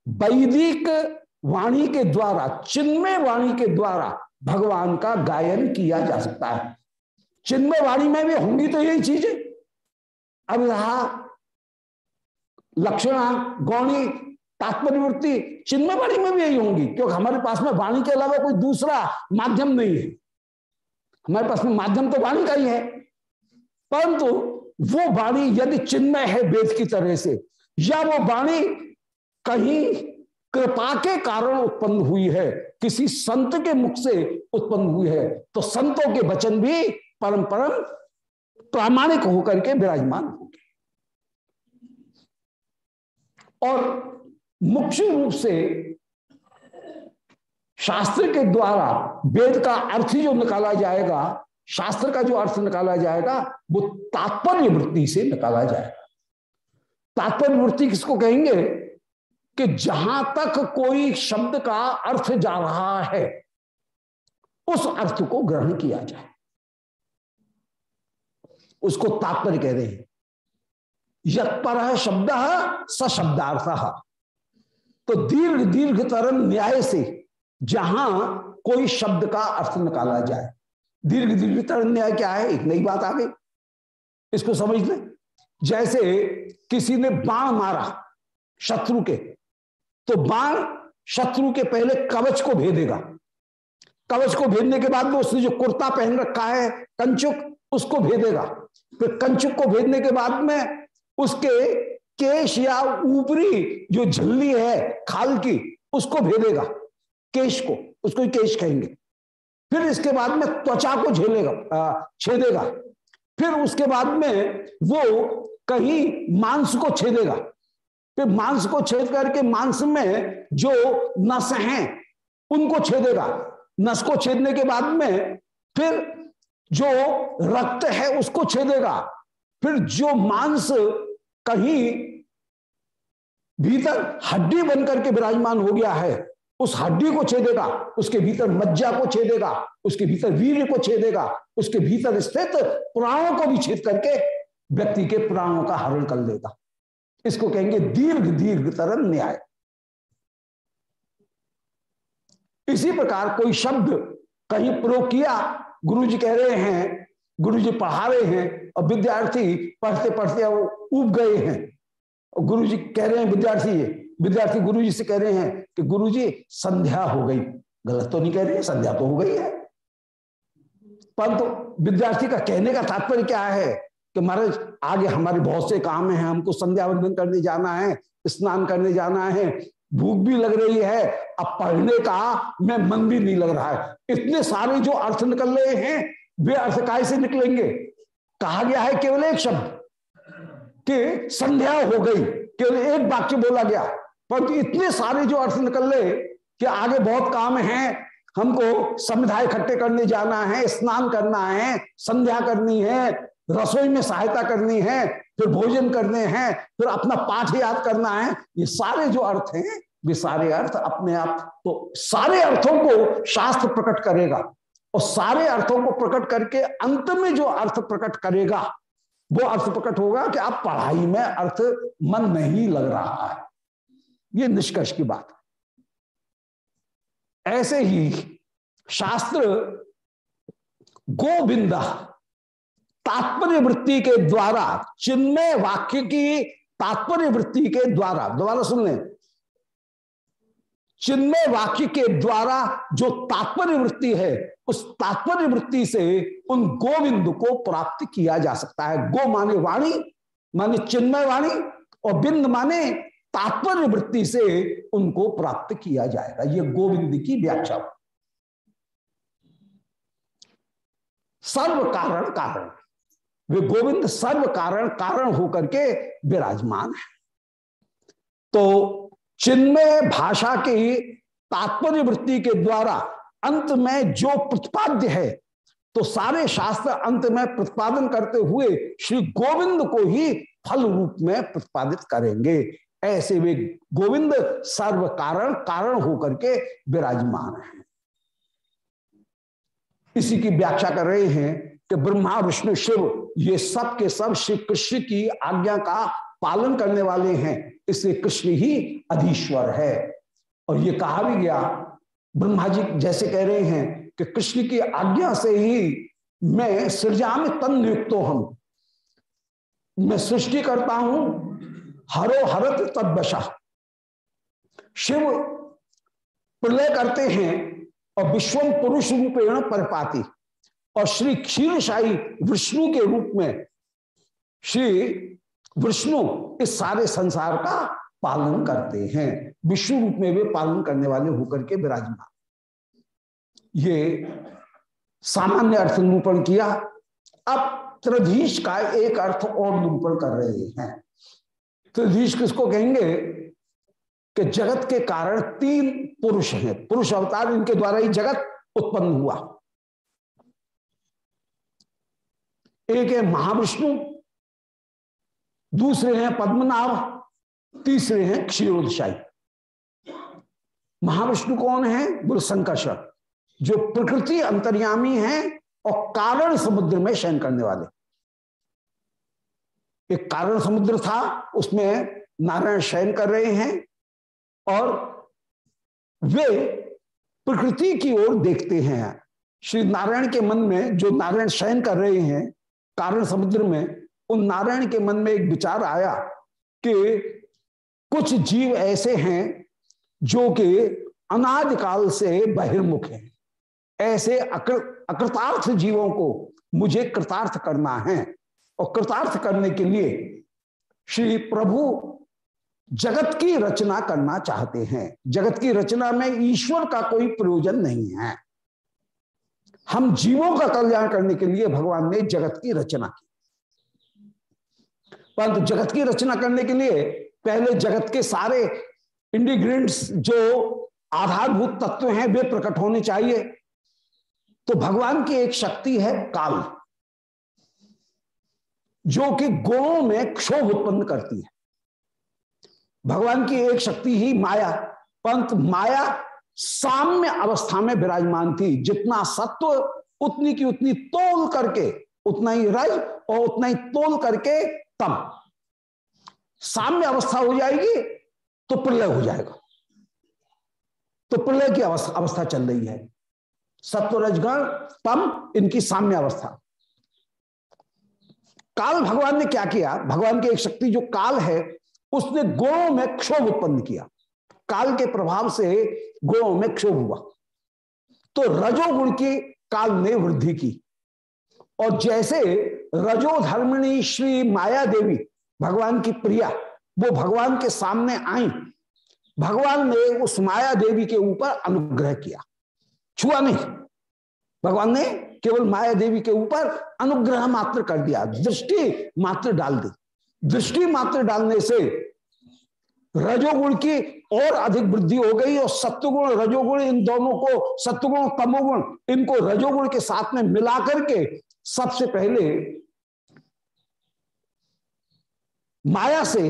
वैदिक वाणी के द्वारा, चिन्मय वाणी के द्वारा भगवान का गायन किया जा सकता है। चिन्मय वाणी में भी होंगी तो यही चीज़ें। अब रहा लक्षणा, गौणी, तात्पर्यवृत्ति चिन्मय वाणी में भी यही होंगी, क्योंकि हमारे पास में वाणी के अलावा कोई दूसरा माध्यम नहीं है। हमारे पास में माध्यम तो वाणी का ही है, परंतु वो वाणी यदि चिन्मय है वेद की तरह से, या वो वाणी कहीं कृपा के कारण उत्पन्न हुई है, किसी संत के मुख से उत्पन्न हुई है तो संतों के वचन भी परम परम प्रामाणिक होकर के विराजमान होंगे। और मुख्य रूप से शास्त्र के द्वारा वेद का अर्थ जो निकाला जाएगा, शास्त्र का जो अर्थ निकाला जाएगा, वो तात्पर्य वृत्ति से निकाला जाएगा। तात्पर्य वृत्ति किसको कहेंगे? कि जहाँ तक कोई शब्द का अर्थ जा रहा है, उस अर्थ को ग्रहण किया जाए। उसको तात्पर्य कह रहे हैं। यत्पर शब्द सशब्दार्थ। तो दीर्घ दीर्घ तरन न्याय से जहाँ कोई शब्द का अर्थ निकाला जाए। दीर्घ दीर्घ तरन न्याय क्या है? एक नई बात आ गई। इसको समझ ले। जैसे किसी ने बाण मारा शत्रु के तो बाण शत्रु के पहले कवच को भेदेगा। कवच को भेदने के बाद में उसने जो कुर्ता पहन रखा है, कंचुक, उसको भेदेगा। फिर कंचुक को भेदने के बाद में उसके केश या ऊपरी जो झल्ली है खाल की, उसको भेदेगा, केश को, उसको केश कहेंगे। फिर इसके बाद में त्वचा को झेलेगा छेदेगा। फिर उसके बाद में वो कहीं मांस को छेदेगा। फिर मांस को छेद करके मांस में जो नस हैं, उनको छेदेगा। नस को छेदने के बाद में फिर जो रक्त है, उसको छेदेगा। फिर जो मांस कहीं भीतर हड्डी बनकर के विराजमान हो गया है, उस हड्डी को छेदेगा, उसके भीतर मज्जा को छेदेगा, उसके भीतर वीर को छेदेगा, उसके भीतर स्थित प्राणों को भी छेद करके व्यक्ति के प्राणों का हरण कर देगा इसको कहेंगे दीर्घ दीर्घ तरन न्याय। इसी प्रकार कोई शब्द कहीं प्रयोग किया गुरु जी कह रहे हैं गुरु जी पढ़ा रहे हैं और विद्यार्थी पढ़ते पढ़ते उब गए हैं। और गुरु जी कह रहे हैं, विद्यार्थी ये विद्यार्थी गुरु जी से कह रहे हैं कि गुरु जी संध्या हो गई। गलत तो नहीं कह रहे संध्या तो हो गई है। परंतु तो विद्यार्थी का कहने का तात्पर्य क्या है कि महाराज, आगे हमारे बहुत से काम है, हमको संध्या वंदन करने जाना है, स्नान करने जाना है, भूख भी लग रही है, अब पढ़ने का मैं मन भी नहीं लग रहा है। इतने सारे जो अर्थ निकल रहे हैं, वे अर्थ काय से निकलेंगे? कहा गया है केवल एक शब्द कि संध्या हो गई। केवल एक वाक्य बोला गया। परंतु इतने सारे जो अर्थ निकल रहे कि आगे बहुत काम है, हमको समुदाय इकट्ठे करने जाना है, स्नान करना है, संध्या करनी है, रसोई में सहायता करनी है, फिर भोजन करने हैं, फिर अपना पाठ याद करना है, ये सारे जो अर्थ हैं वे सारे अर्थ अपने आप तो सारे अर्थों को शास्त्र प्रकट करेगा। और सारे अर्थों को प्रकट करके अंत में जो अर्थ प्रकट करेगा, वो अर्थ प्रकट होगा कि आप पढ़ाई में अर्थ मन नहीं लग रहा है। ये निष्कर्ष की बात ऐसे ही शास्त्र गोविंद तात्पर्य वृत्ति के द्वारा, चिन्मय वाक्य की तात्पर्य वृत्ति के द्वारा, दोबारा सुन लें। चिन्मय वाक्य के द्वारा जो तात्पर्य वृत्ति है, उस तात्पर्य वृत्ति से उन गोविंद को प्राप्त किया जा सकता है। गो माने वाणी, माने चिन्मय वाणी, और बिंद माने तात्पर्य वृत्ति से उनको प्राप्त किया जाएगा। ये गोविंद की व्याख्या। सर्व कारण। कारण वे गोविंद सर्व कारण कारण होकर के विराजमान है। तो चिन्मय भाषा की तात्पर्य वृत्ति के द्वारा अंत में जो प्रतिपाद्य है तो सारे शास्त्र अंत में प्रतिपादन करते हुए श्री गोविंद को ही फल रूप में प्रतिपादित करेंगे। ऐसे वे गोविंद सर्व कारण कारण होकर के विराजमान है। इसी की व्याख्या कर रहे हैं कि ब्रह्मा, विष्णु, शिव, ये सब के सब श्री कृष्ण की आज्ञा का पालन करने वाले हैं, इसलिए कृष्ण ही अधीश्वर है। और ये कहा भी गया, ब्रह्मा जी जैसे कह रहे हैं कि कृष्ण की आज्ञा से ही मैं सृजा में तन नियुक्त हम मैं सृष्टि करता हूँ, हरो हरत तदशा शिव प्रलय करते हैं और विश्वम पुरुष रूपेण परिपाती। और श्री क्षीरशाही विष्णु के रूप में श्री विष्णु इस सारे संसार का पालन करते हैं। विष्णु रूप में वे पालन करने वाले होकर के विराजमान। ये सामान्य अर्थ निरूपण किया। अब त्रिधीश का एक अर्थ और निरूपण कर रहे हैं। त्रिधीश किसको कहेंगे? कि जगत के कारण तीन पुरुष हैं। पुरुष अवतार इनके द्वारा ही जगत उत्पन्न हुआ। एक है महाविष्णु दूसरे हैं पद्मनाभ, तीसरे हैं क्षीरोदशाही महाविष्णु कौन है? बोल संकर्षण जो प्रकृति अंतर्यामी है और कारण समुद्र में शयन करने वाले। एक कारण समुद्र था, उसमें नारायण शयन कर रहे हैं और वे प्रकृति की ओर देखते हैं। श्री नारायण के मन में जो नारायण शयन कर रहे हैं, कारण समुद्र में उन नारायण के मन में एक विचार आया कि कुछ जीव ऐसे हैं जो कि अनाज काल से बहिर्मुख हैं। ऐसे अकृ, अकृतार्थ जीवों को मुझे कृतार्थ करना है। और कृतार्थ करने के लिए श्री प्रभु जगत की रचना करना चाहते हैं। जगत की रचना में ईश्वर का कोई प्रयोजन नहीं है। हम जीवों का कल्याण करने के लिए भगवान ने जगत की रचना की। परंतु जगत की रचना करने के लिए पहले जगत के सारे इंडिग्रेंट्स जो आधारभूत तत्व हैं, वे प्रकट होने चाहिए। तो भगवान की एक शक्ति है काल, जो कि गुणों में क्षोभ उत्पन्न करती है। भगवान की एक शक्ति ही माया पंत माया साम्य अवस्था में विराजमान थी। जितना सत्व उतनी की उतनी तोल करके, उतना ही रज और उतना ही तोल करके तम साम्य अवस्था हो जाएगी तो प्रलय हो जाएगा। तो प्रलय की अवस्था अवस्था चल रही है। सत्व रजगण तम इनकी साम्य अवस्था। काल भगवान ने क्या किया? भगवान की एक शक्ति जो काल है, उसने गुणों में क्षोभ उत्पन्न किया। काल के प्रभाव से गुणों में क्षोभ हुआ। तो रजोगुण की काल ने वृद्धि की। और जैसे रजोधर्मिणी श्री माया देवी, भगवान की प्रिया, वो भगवान के सामने आई, भगवान ने उस माया देवी के ऊपर अनुग्रह किया। छुआ नहीं। भगवान ने केवल माया देवी के ऊपर अनुग्रह मात्र कर दिया, दृष्टि मात्र डाल दी। दृष्टि मात्र डालने से रजोगुण की और अधिक वृद्धि हो गई और सत्वगुण, रजोगुण, इन दोनों को सत्वगुण, तमोगुण, इनको रजोगुण के साथ में मिला करके सबसे पहले माया से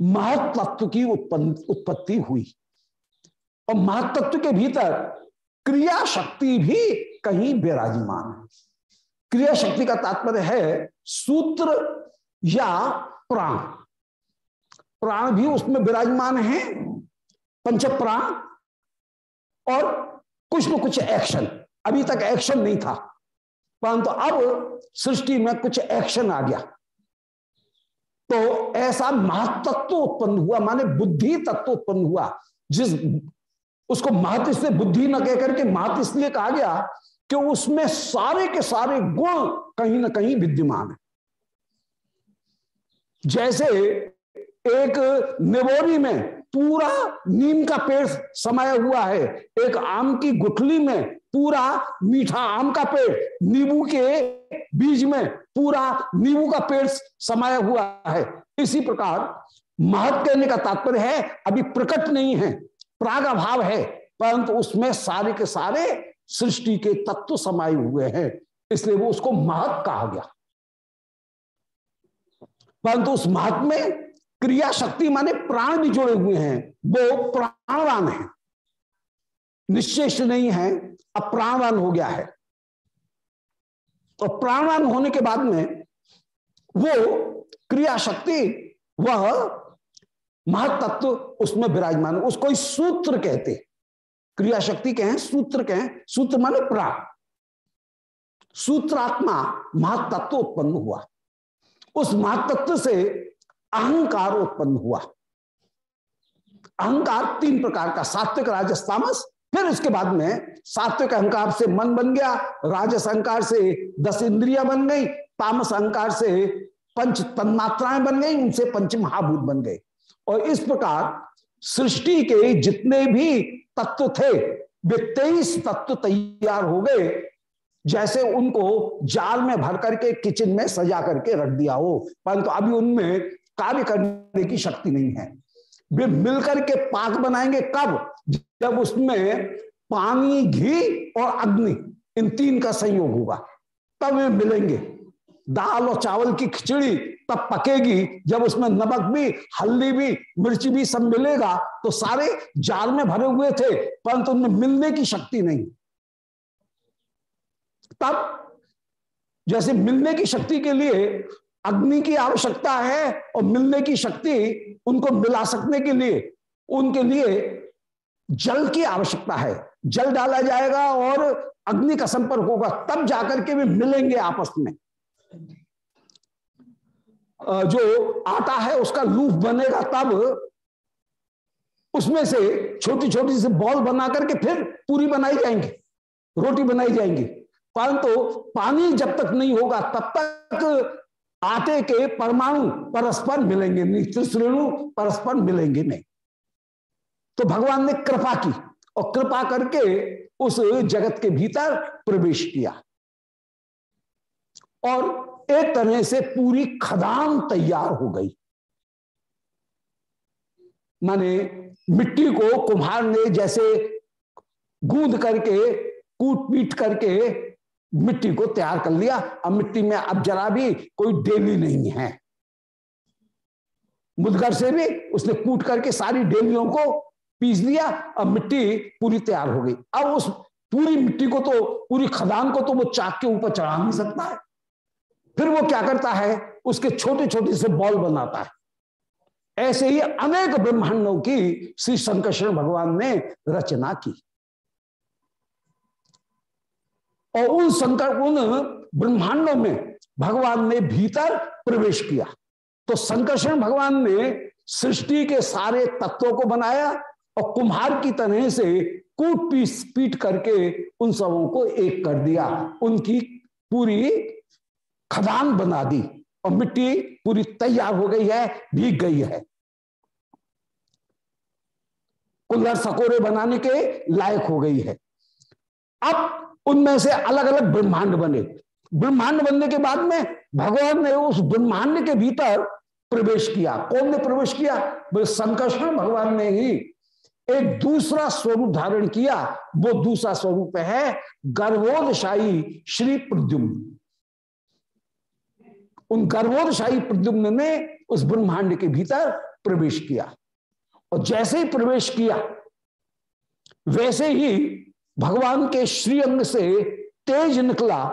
महत्व की उत्पत्ति हुई। और महत्व के भीतर क्रिया शक्ति भी कहीं विराजमान है। क्रिया शक्ति का तात्पर्य है सूत्र या प्राण। प्राण भी उसमें विराजमान है पंच प्राण और कुछ न कुछ एक्शन अभी तक एक्शन नहीं था। परंतु अब सृष्टि में कुछ एक्शन आ गया। तो ऐसा महत्त्व उत्पन्न हुआ, माने बुद्धि तत्व उत्पन्न हुआ, जिस उसको महत्व इसलिए बुद्धि न कह करके महत्व इसलिए कहा गया कि उसमें सारे के सारे गुण कहीं ना कहीं विद्यमान है। जैसे एक निबोरी में पूरा नीम का पेड़ समाया हुआ है, एक आम की गुठली में पूरा मीठा आम का पेड़, नींबू के बीज में पूरा नींबू का पेड़ समाया हुआ है। इसी प्रकार महत्व कहने का तात्पर्य है, अभी प्रकट नहीं है प्राग अभाव है, परंतु उसमें सारे के सारे सृष्टि के तत्व समाये हुए हैं, इसलिए वो उसको महत्व कहा गया। परंतु उस महत्व में क्रिया शक्ति माने प्राण भी जुड़े हुए हैं, वो प्राणवान है। निश्चेष नहीं है अब प्राणवान हो गया है। तो प्राणवान होने के बाद में वो क्रिया शक्ति वह महतत्व उसमें विराजमान, उसको सूत्र कहते क्रिया शक्ति कहें, सूत्र कहें, सूत्र माने प्राण। सूत्रात्मा महातत्व उत्पन्न हुआ। उस महातत्व से अहंकार उत्पन्न हुआ। अहंकार तीन प्रकार का, सात्विक, राजस, तामस फिर उसके बाद में सात्विक अहंकार से मन बन गया, राजस अहंकार से दस इंद्रिया बन गई, तामस अहंकार से पंच तन्मात्राएँ बन गई, उनसे पंच महाभूत बन गए। और इस प्रकार सृष्टि के जितने भी तत्व थे, वे तेईस तत्व तैयार हो गए, जैसे उनको जाल में भर करके, किचन में सजा करके रख दिया हो। परंतु तो अभी उनमें कार्य करने की शक्ति नहीं है। वे मिलकर के पाक बनाएँगे कब? जब उसमें पानी, घी और अग्नि, इन तीन का संयोग होगा तब वे मिलेंगे। दाल और चावल की खिचड़ी तब पकेगी। जब उसमें नमक भी, हल्दी भी, मिर्ची भी सब मिलेगा तो सारे जाल में भरे हुए थे, परंतु तो उनमें मिलने की शक्ति नहीं। तब जैसे मिलने की शक्ति के लिए अग्नि की आवश्यकता है और मिलने की शक्ति उनको मिला सकने के लिए, उनके लिए जल की आवश्यकता है। जल डाला जाएगा और अग्नि का संपर्क होगा, तब जाकर के वे मिलेंगे आपस में। जो आटा है, उसका लूफ बनेगा तब उसमें से छोटी छोटी सी बॉल बना करके फिर पूरी बनाई जाएँगी, रोटी बनाई जाएँगी। परंतु पानी जब तक नहीं होगा, तब तक आटे के परमाणु परस्पर मिलेंगे नहीं त्रिश्रेणु परस्पर मिलेंगे नहीं। तो भगवान ने कृपा की और कृपा करके उस जगत के भीतर प्रवेश किया। और एक तरह से पूरी खदान तैयार हो गई। माने मिट्टी को कुम्हार ने जैसे गूंद करके कूट पीट करके मिट्टी को तैयार कर लिया। अब मिट्टी में अब जरा भी कोई डेली नहीं है। मुदगर से भी उसने कूट करके सारी डेलियों को पीस दिया अब मिट्टी पूरी तैयार हो गई। अब उस पूरी मिट्टी को तो पूरी खदान को तो वो चाक के ऊपर चढ़ा नहीं सकता है। फिर वो क्या करता है? उसके छोटे छोटे से बॉल बनाता है। ऐसे ही अनेक ब्रह्मांडों की श्री शंकर भगवान ने रचना की। और उन शंकर उन ब्रह्मांडों में भगवान ने भीतर प्रवेश किया। तो संकर्षण भगवान ने सृष्टि के सारे तत्वों को बनाया और कुम्हार की तरह से कूट पीस, पीट करके उन सबों को एक कर दिया। उनकी पूरी खदान बना दी और मिट्टी पूरी तैयार हो गई है, भीग गई है। कुल्हर सकोरे बनाने के लायक हो गई है। अब उनमें से अलग अलग ब्रह्मांड बने। ब्रह्मांड बनने के बाद में भगवान ने उस ब्रह्मांड के भीतर प्रवेश किया। कौन ने प्रवेश किया? संकर्षण भगवान ने ही एक दूसरा स्वरूप धारण किया, वो दूसरा स्वरूप है गर्भोदशाही श्री प्रद्युम्न। उन गर्भोदशाही प्रद्युम्न ने उस ब्रह्मांड के भीतर प्रवेश किया। और जैसे ही प्रवेश किया, वैसे ही भगवान के श्रीअंग से तेज निकला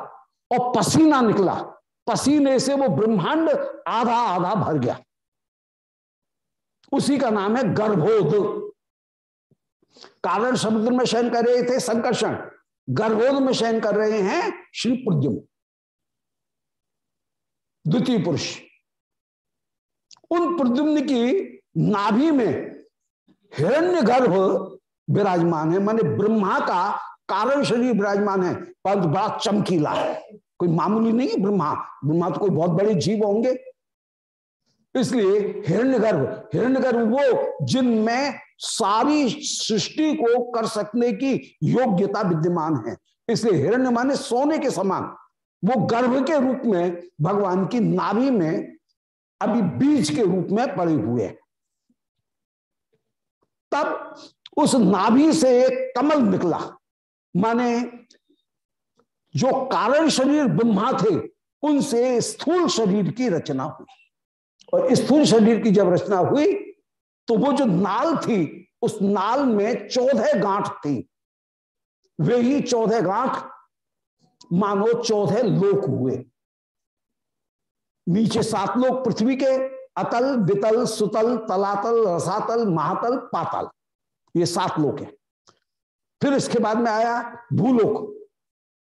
और पसीना निकला। पसीने से वो ब्रह्मांड आधा आधा भर गया। उसी का नाम है गर्भोद। कारण समुद्र में शयन कर रहे थे, संकर्षण। गर्भोद में शयन कर रहे हैं श्री प्रद्युम द्वितीय पुरुष। उन प्रद्युम्न की नाभि में हिरण्य गर्भ विराजमान है, माने ब्रह्मा का कारण शरीर विराजमान है। परंतु बड़ा चमकीला है। कोई मामूली नहीं है ब्रह्मा। ब्रह्मा तो कोई बहुत बड़े जीव होंगे। इसलिए हिरण्य गर्भ हिरण्य गर्भ वो जिनमें सारी सृष्टि को कर सकने की योग्यता विद्यमान है। इसलिए हिरण्य माने सोने के समान, वो गर्भ के रूप में भगवान की नाभि में अभी बीज के रूप में पड़े हुए तब उस नाभि से एक कमल निकला। माने जो कारण शरीर ब्रह्मा थे, उनसे स्थूल शरीर की रचना हुई। और स्थूल शरीर की जब रचना हुई तो वो जो नाल थी, उस नाल में चौदह गांठ थी। वे ही चौदह गांठ, मानो चौदह लोक हुए। नीचे सात लोग पृथ्वी के, अतल, बितल, सुतल, तलातल, रसातल, महातल, पातल। ये सात लोक है। फिर इसके बाद में आया भूलोक,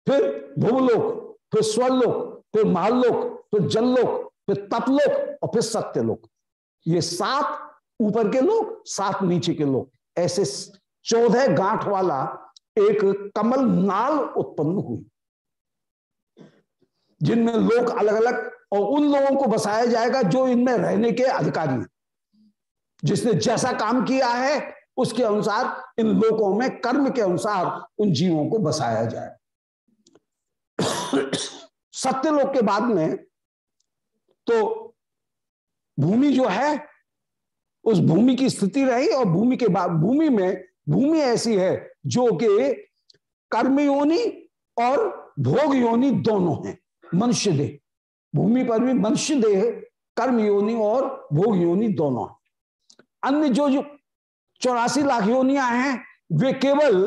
फिर भूलोक फिर स्वरलोक, फिर महालोक, फिर जललोक, फिर तपलोक और फिर सत्यलोक। ये सात ऊपर के लोग सात नीचे के लोग। ऐसे चौदह गांठ वाला एक कमल नाल उत्पन्न हुई। जिनमें लोग अलग अलग और उन लोगों को बसाया जाएगा जो इनमें रहने के अधिकारी हैं। जिसने जैसा काम किया है, उसके अनुसार, इन लोगों में कर्म के अनुसार उन जीवों को बसाया जाए। सत्यलोक के बाद में तो भूमि जो है उस भूमि की स्थिति रही और भूमि के बाद भूमि में, भूमि ऐसी है जो कि कर्म योनि और भोग योनि दोनों हैं, मनुष्य देह। भूमि पर भी मनुष्य देह कर्म योनि और भोग योनि दोनों अन्य जो जो चौरासी लाख योनिया हैं, वे केवल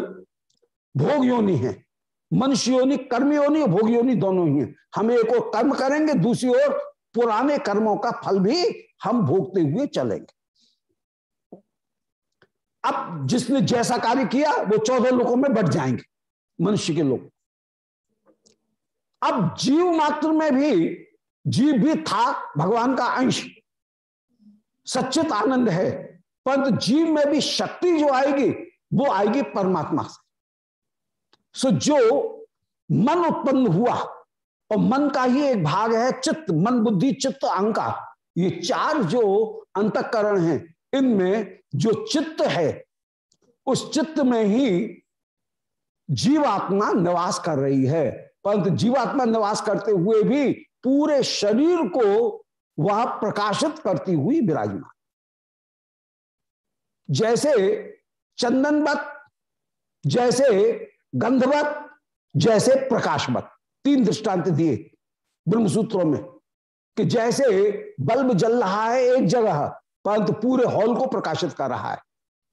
भोग योनि है। मनुष्य योनि कर्म योनि और भोग योनि दोनों ही हैं। हम एक और कर्म करेंगे, दूसरी ओर पुराने कर्मों का फल भी हम भोगते हुए चलेंगे। अब जिसने जैसा कार्य किया, वो चौदह लोगों में बढ़ जाएँगे, मनुष्य के लोग। अब जीव मात्र में भी, जीव भी था, भगवान का अंश। सच्चित आनंद है, परंतु जीव में भी शक्ति जो आएगी, वो आएगी परमात्मा से। सो जो मन उत्पन्न हुआ, और मन का ही एक भाग है, चित्त, मन, बुद्धि, चित्त, अहंकार। ये चार जो अंतकरण हैं, इनमें जो चित्त है, उस चित्त में ही जीवात्मा निवास कर रही है। परंतु जीवात्मा निवास करते हुए भी पूरे शरीर को वह प्रकाशित करती हुई विराजमान। जैसे चंदनवत, जैसे गंधवत, जैसे प्रकाशवत, तीन दृष्टांत दिए ब्रह्मसूत्रों में कि जैसे बल्ब जल रहा है एक जगह परंतु पूरे हॉल को प्रकाशित कर रहा है।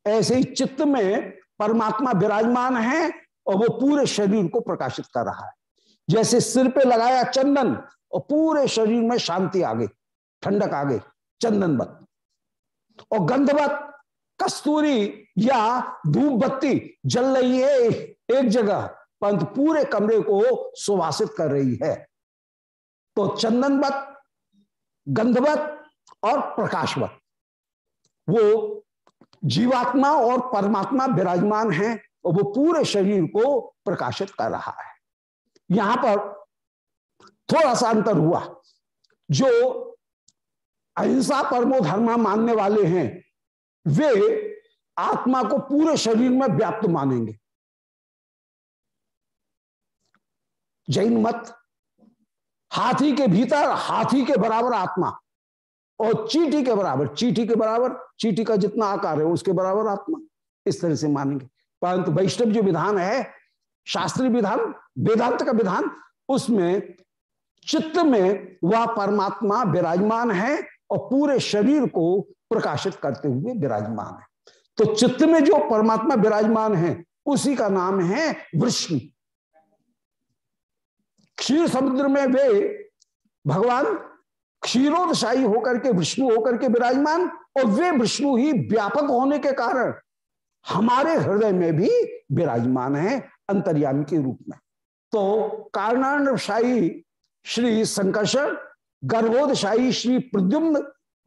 ऐसे ही चित्त में परमात्मा विराजमान है और वो पूरे शरीर को प्रकाशित कर रहा है। जैसे सिर पे लगाया चंदन और पूरे शरीर में शांति आ गई, ठंडक आ गई चंदनवत और गंधवत, कस्तूरी या धूप बत्ती जल रही है एक जगह, परंतु पूरे कमरे को सुवासित कर रही है। तो चंदनवत, गंधवत और प्रकाशवत। वो जीवात्मा और परमात्मा विराजमान है और वो पूरे शरीर को प्रकाशित कर रहा है। यहाँ पर थोड़ा सा अंतर हुआ। जो अहिंसा परमो धर्मा मानने वाले हैं, वे आत्मा को पूरे शरीर में व्याप्त मानेंगे। जैन मत, हाथी के भीतर हाथी के बराबर आत्मा। और चीटी के बराबर, चीटी के बराबर, चीटी का जितना आकार है उसके बराबर आत्मा, इस तरह से मानेंगे। परंतु वैष्णव जो विधान है शास्त्रीय विधान, वेदांत का विधान, उसमें चित्त में वह परमात्मा विराजमान है और पूरे शरीर को प्रकाशित करते हुए विराजमान है। तो चित्त में जो परमात्मा विराजमान है, उसी का नाम है विष्णु। क्षीर समुद्र में वे भगवान क्षीरोदशाही होकर के, विष्णु होकर के विराजमान, और वे विष्णु ही व्यापक होने के कारण हमारे हृदय में भी विराजमान है अंतर्यामी के रूप में। तो कारणाशाही श्री संकर्षण गर्भोदशाही श्री प्रद्युम्न,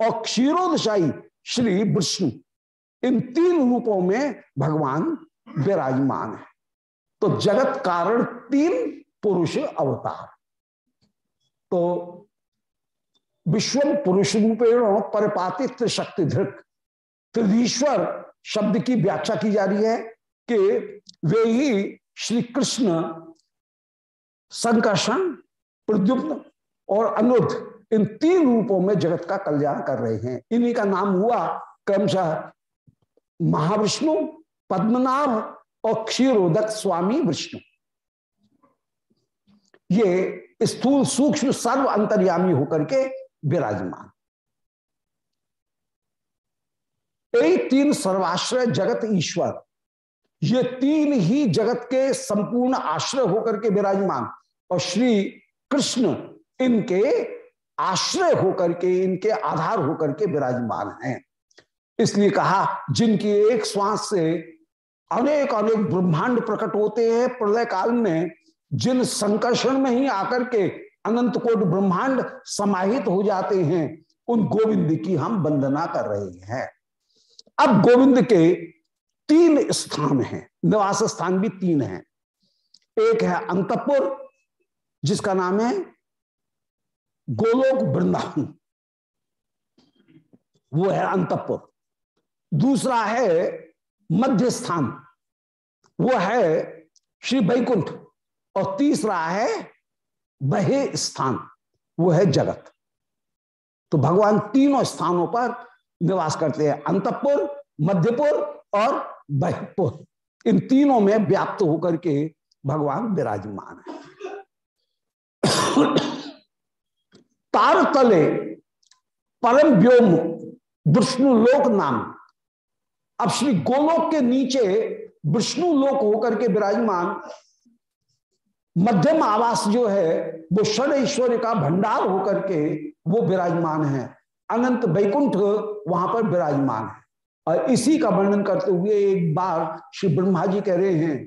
और क्षीरोदशाही श्री विष्णु, इन तीन रूपों में भगवान विराजमान है। तो जगत कारण तीन पुरुष अवतार। तो विश्व पुरुष रूपेण परपातित्व शक्ति धृक। त्रिधीश्वर शब्द की व्याख्या की जा रही है कि वे ही श्री कृष्ण संकर्षण, प्रद्युम्न और अनुद्ध इन तीन रूपों में जगत का कल्याण कर रहे हैं। इन्हीं का नाम हुआ क्रमशः महाविष्णु, पद्मनाभ और क्षीरोदक स्वामी विष्णु। ये स्थूल सूक्ष्म सर्व अंतर्यामी होकर के विराजमान। एक तीन सर्वाश्रय जगत ईश्वर, ये तीन ही जगत के संपूर्ण आश्रय होकर के विराजमान और श्री कृष्ण इनके आश्रय होकर के, इनके आधार होकर के विराजमान हैं। इसलिए कहा, जिनकी एक श्वास से अनेक अनेक ब्रह्मांड प्रकट होते हैं प्रलय काल में, जिन संकर्षण में ही आकर के अनंत कोट ब्रह्मांड समाहित हो जाते हैं। उन गोविंद की हम वंदना कर रहे हैं। अब गोविंद के तीन स्थान हैं। निवास स्थान भी तीन हैं। एक है अंतपुर, जिसका नाम है गोलोक वृंदावन। वो है अंतपुर। दूसरा है मध्य स्थान वो है श्री बैकुंठ और तीसरा है बहे स्थान, वो है जगत। तो भगवान तीनों स्थानों पर निवास करते हैं, अंतपुर, मध्यपुर और बहपुर। इन तीनों में व्याप्त होकर के भगवान विराजमान है। तार तले परम व्योम विष्णु लोक नाम। अब श्री गोलोक के नीचे विष्णु लोक होकर के विराजमान मध्यम आवास जो है, वो षड ऐश्वर्य का भंडार होकर के वो विराजमान है। अनंत वैकुंठ वहाँ पर विराजमान है। और इसी का वर्णन करते हुए एक बार श्री ब्रह्मा जी कह रहे हैं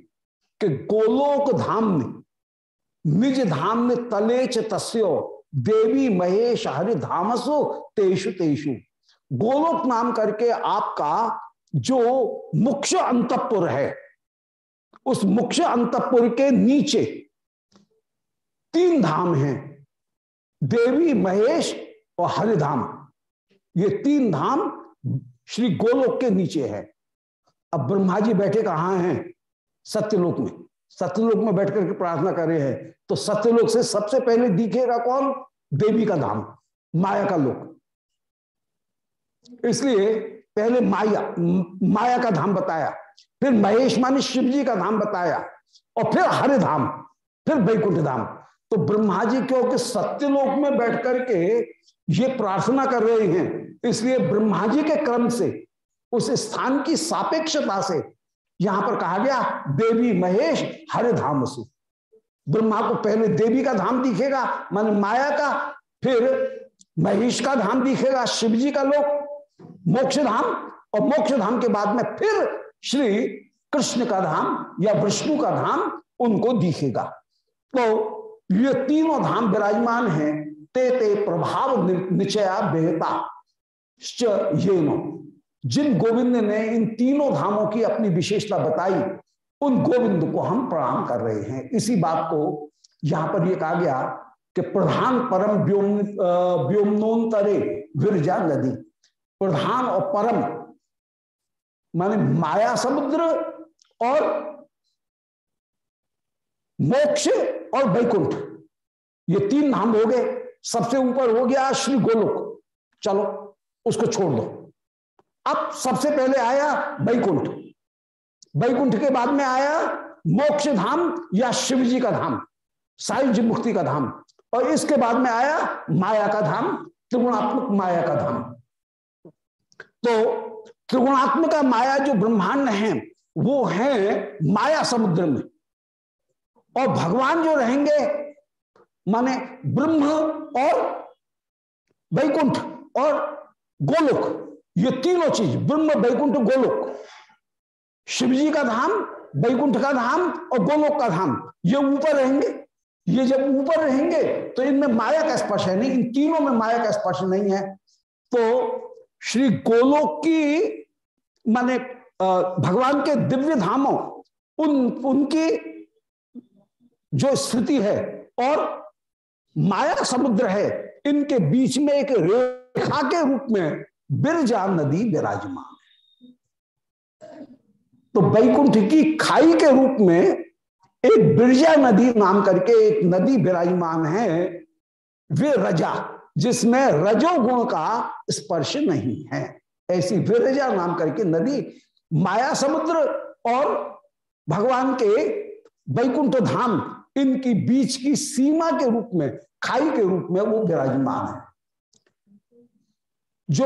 कि गोलोक धाम ने निज धाम ने तलेच तस्यो, देवी महेश हरि धामसो, तेषु तेषु। गोलोक नाम करके आपका जो मुख्य अंतपुर है, उस मुख्य अंतपुर के नीचे तीन धाम हैं, देवी, महेश और हरिधाम। ये तीन धाम श्री गोलोक के नीचे है। अब ब्रह्मा जी बैठे कहा हैं? सत्यलोक में। सत्यलोक में बैठ करके प्रार्थना कर रहे हैं तो सत्यलोक से सबसे पहले दिखेगा कौन? देवी का धाम, माया का लोक। इसलिए पहले माया माया का धाम बताया, फिर महेश मानी शिव जी का धाम बताया, और फिर हरिधाम, फिर वैकुंठ धाम। तो ब्रह्मा जी क्योंकि सत्यलोक में बैठ करके ये प्रार्थना कर रहे हैं। इसलिए ब्रह्मा जी के क्रम से, उस स्थान की सापेक्षता से यहाँ पर कहा गया, देवी महेश हरे धाम सु। ब्रह्मा को पहले देवी का धाम दिखेगा, मान माया का, फिर महेश का धाम दिखेगा, शिव जी का लोक, मोक्ष धाम, और मोक्ष धाम के बाद में फिर श्री कृष्ण का धाम या विष्णु का धाम उनको दिखेगा। तो ये तीनों धाम विराजमान हैं, ते ते प्रभाव निचया बेहता ये नो। जिन गोविंद ने इन तीनों धामों की अपनी विशेषता बताई, उन गोविंद को हम प्रणाम कर रहे हैं। इसी बात को यहाँ पर यह कहा गया कि प्रधान परम व्योम व्योमनोन्तरे विरजा नदी। प्रधान और परम, माने माया समुद्र और मोक्ष और वैकुंठ। ये तीन धाम हो गए। सबसे ऊपर हो गया श्री गोलोक। चलो, उसको छोड़ दो। अब सबसे पहले आया वैकुंठ। वैकुंठ के बाद में आया मोक्ष धाम या शिव जी का धाम, साई जी मुक्ति का धाम, और इसके बाद में आया माया का धाम, त्रिगुणात्मक माया का धाम। तो त्रिगुणात्मक माया जो ब्रह्मांड है, वो है माया समुद्र में। और भगवान जो रहेंगे, माने ब्रह्म और वैकुंठ और गोलोक, ये तीनों चीज़, ब्रह्म, वैकुंठ, गोलोक। शिवजी का धाम, वैकुंठ का धाम और गोलोक का धाम, ये ऊपर रहेंगे। ये जब ऊपर रहेंगे तो इनमें माया का स्पर्श है नहीं, इन तीनों में माया का स्पर्श नहीं है। तो श्री गोलोक की, माने भगवान के दिव्य धामों, उन, उनकी जो स्थिति है और माया समुद्र है, इनके बीच में एक रेखा के रूप में बिरजा नदी विराजमान है। तो बैकुंठ की खाई के रूप में एक बिरजा नदी नाम करके एक नदी विराजमान है, वे रजा, जिसमें रजोगुण का स्पर्श नहीं है। ऐसी विरजा नाम करके नदी माया समुद्र और भगवान के वैकुंठ धाम इनकी बीच की सीमा के रूप में, खाई के रूप में वो विराजमान है। जो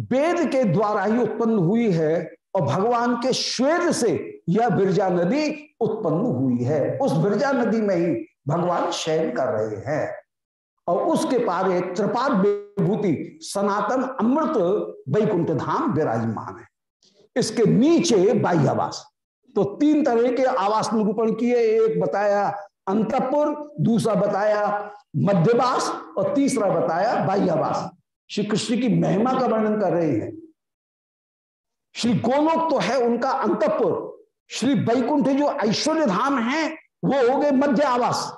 वेद के द्वारा ही उत्पन्न हुई है और भगवान के श्वेत से यह बिरजा नदी उत्पन्न हुई है, उस बिरजा नदी में ही भगवान शयन कर रहे हैं। और उसके पार त्रिपाद विभूति, सनातन अमृत वैकुंठ धाम विराजमान है। इसके नीचे बाह्यवास। तो तीन तरह के आवास निरूपण किए। एक बताया अंतपुर, दूसरा बताया मध्यवास और तीसरा बताया बाह्यवास। श्री कृष्ण की महिमा का वर्णन कर रहे हैं। श्री गोलोक तो है उनका अंतपुर। श्री वैकुंठ जो ऐश्वर्य धाम है, वो हो गए मध्य आवास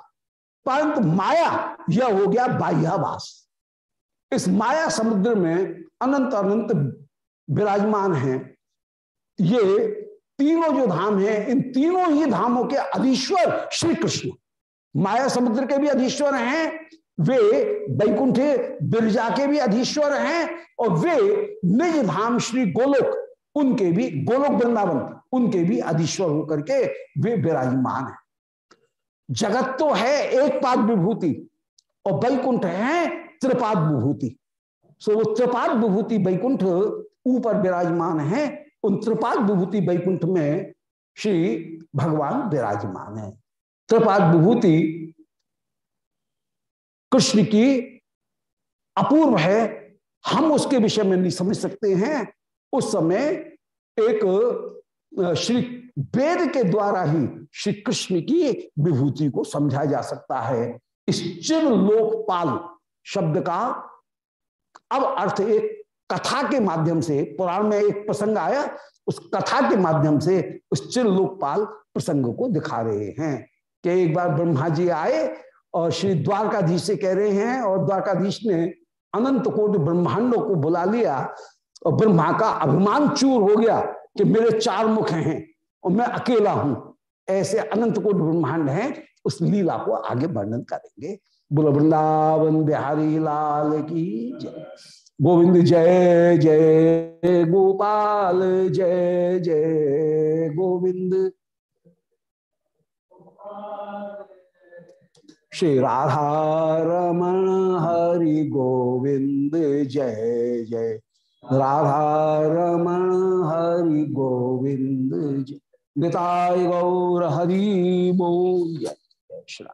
परंतु माया, यह हो गया बाह्यावास। इस माया समुद्र में अनंत अनंत विराजमान है। ये तीनों जो धाम हैं, इन तीनों ही धामों के अधीश्वर श्री कृष्ण। माया समुद्र के भी अधीश्वर हैं, वे वैकुंठ बिरजा के भी अधीश्वर हैं, और वे निज धाम श्री गोलोक, उनके भी गोलोक वृंदावन, उनके भी अधीश्वर होकर के वे विराजमान है। जगत तो है एक पाद विभूति, और वैकुंठ है त्रिपाद विभूति। सो वो त्रिपाद विभूति, वैकुंठ ऊपर विराजमान है त्रिपाद विभूति वैकुंठ में श्री भगवान विराजमान है। त्रिपाद विभूति कृष्ण की अपूर्व है। हम उसके विषय में नहीं समझ सकते हैं। उस समय एक श्री वेद के द्वारा ही श्री कृष्ण की विभूति को समझा जा सकता है। इस चिर लोकपाल शब्द का अब अर्थ एक कथा के माध्यम से, पुराण में एक प्रसंग आया, उस कथा के माध्यम से उस चिर लोकपाल प्रसंग को दिखा रहे हैं। कि एक बार ब्रह्मा जी आए और श्री द्वारकाधीश से कह रहे हैं, और द्वारकाधीश ने अनंत कोट ब्रह्मांडों को बुला लिया, और ब्रह्मा का अभिमान चूर हो गया कि मेरे चार मुख हैं और मैं अकेला हूँ। ऐसे अनंत कोट ब्रह्मांड हैं, उस लीला को आगे वर्णन करेंगे। बोलो, वृंदावन बिहारी लाल की जय। गोविंद जय जय गोपाल, जय जय गोविंद। श्री राधा रमण हरि गोविंद, जय जय। राधा रमण हरि गोविंद, जय। निताय गौर हरि बोल। जय श्री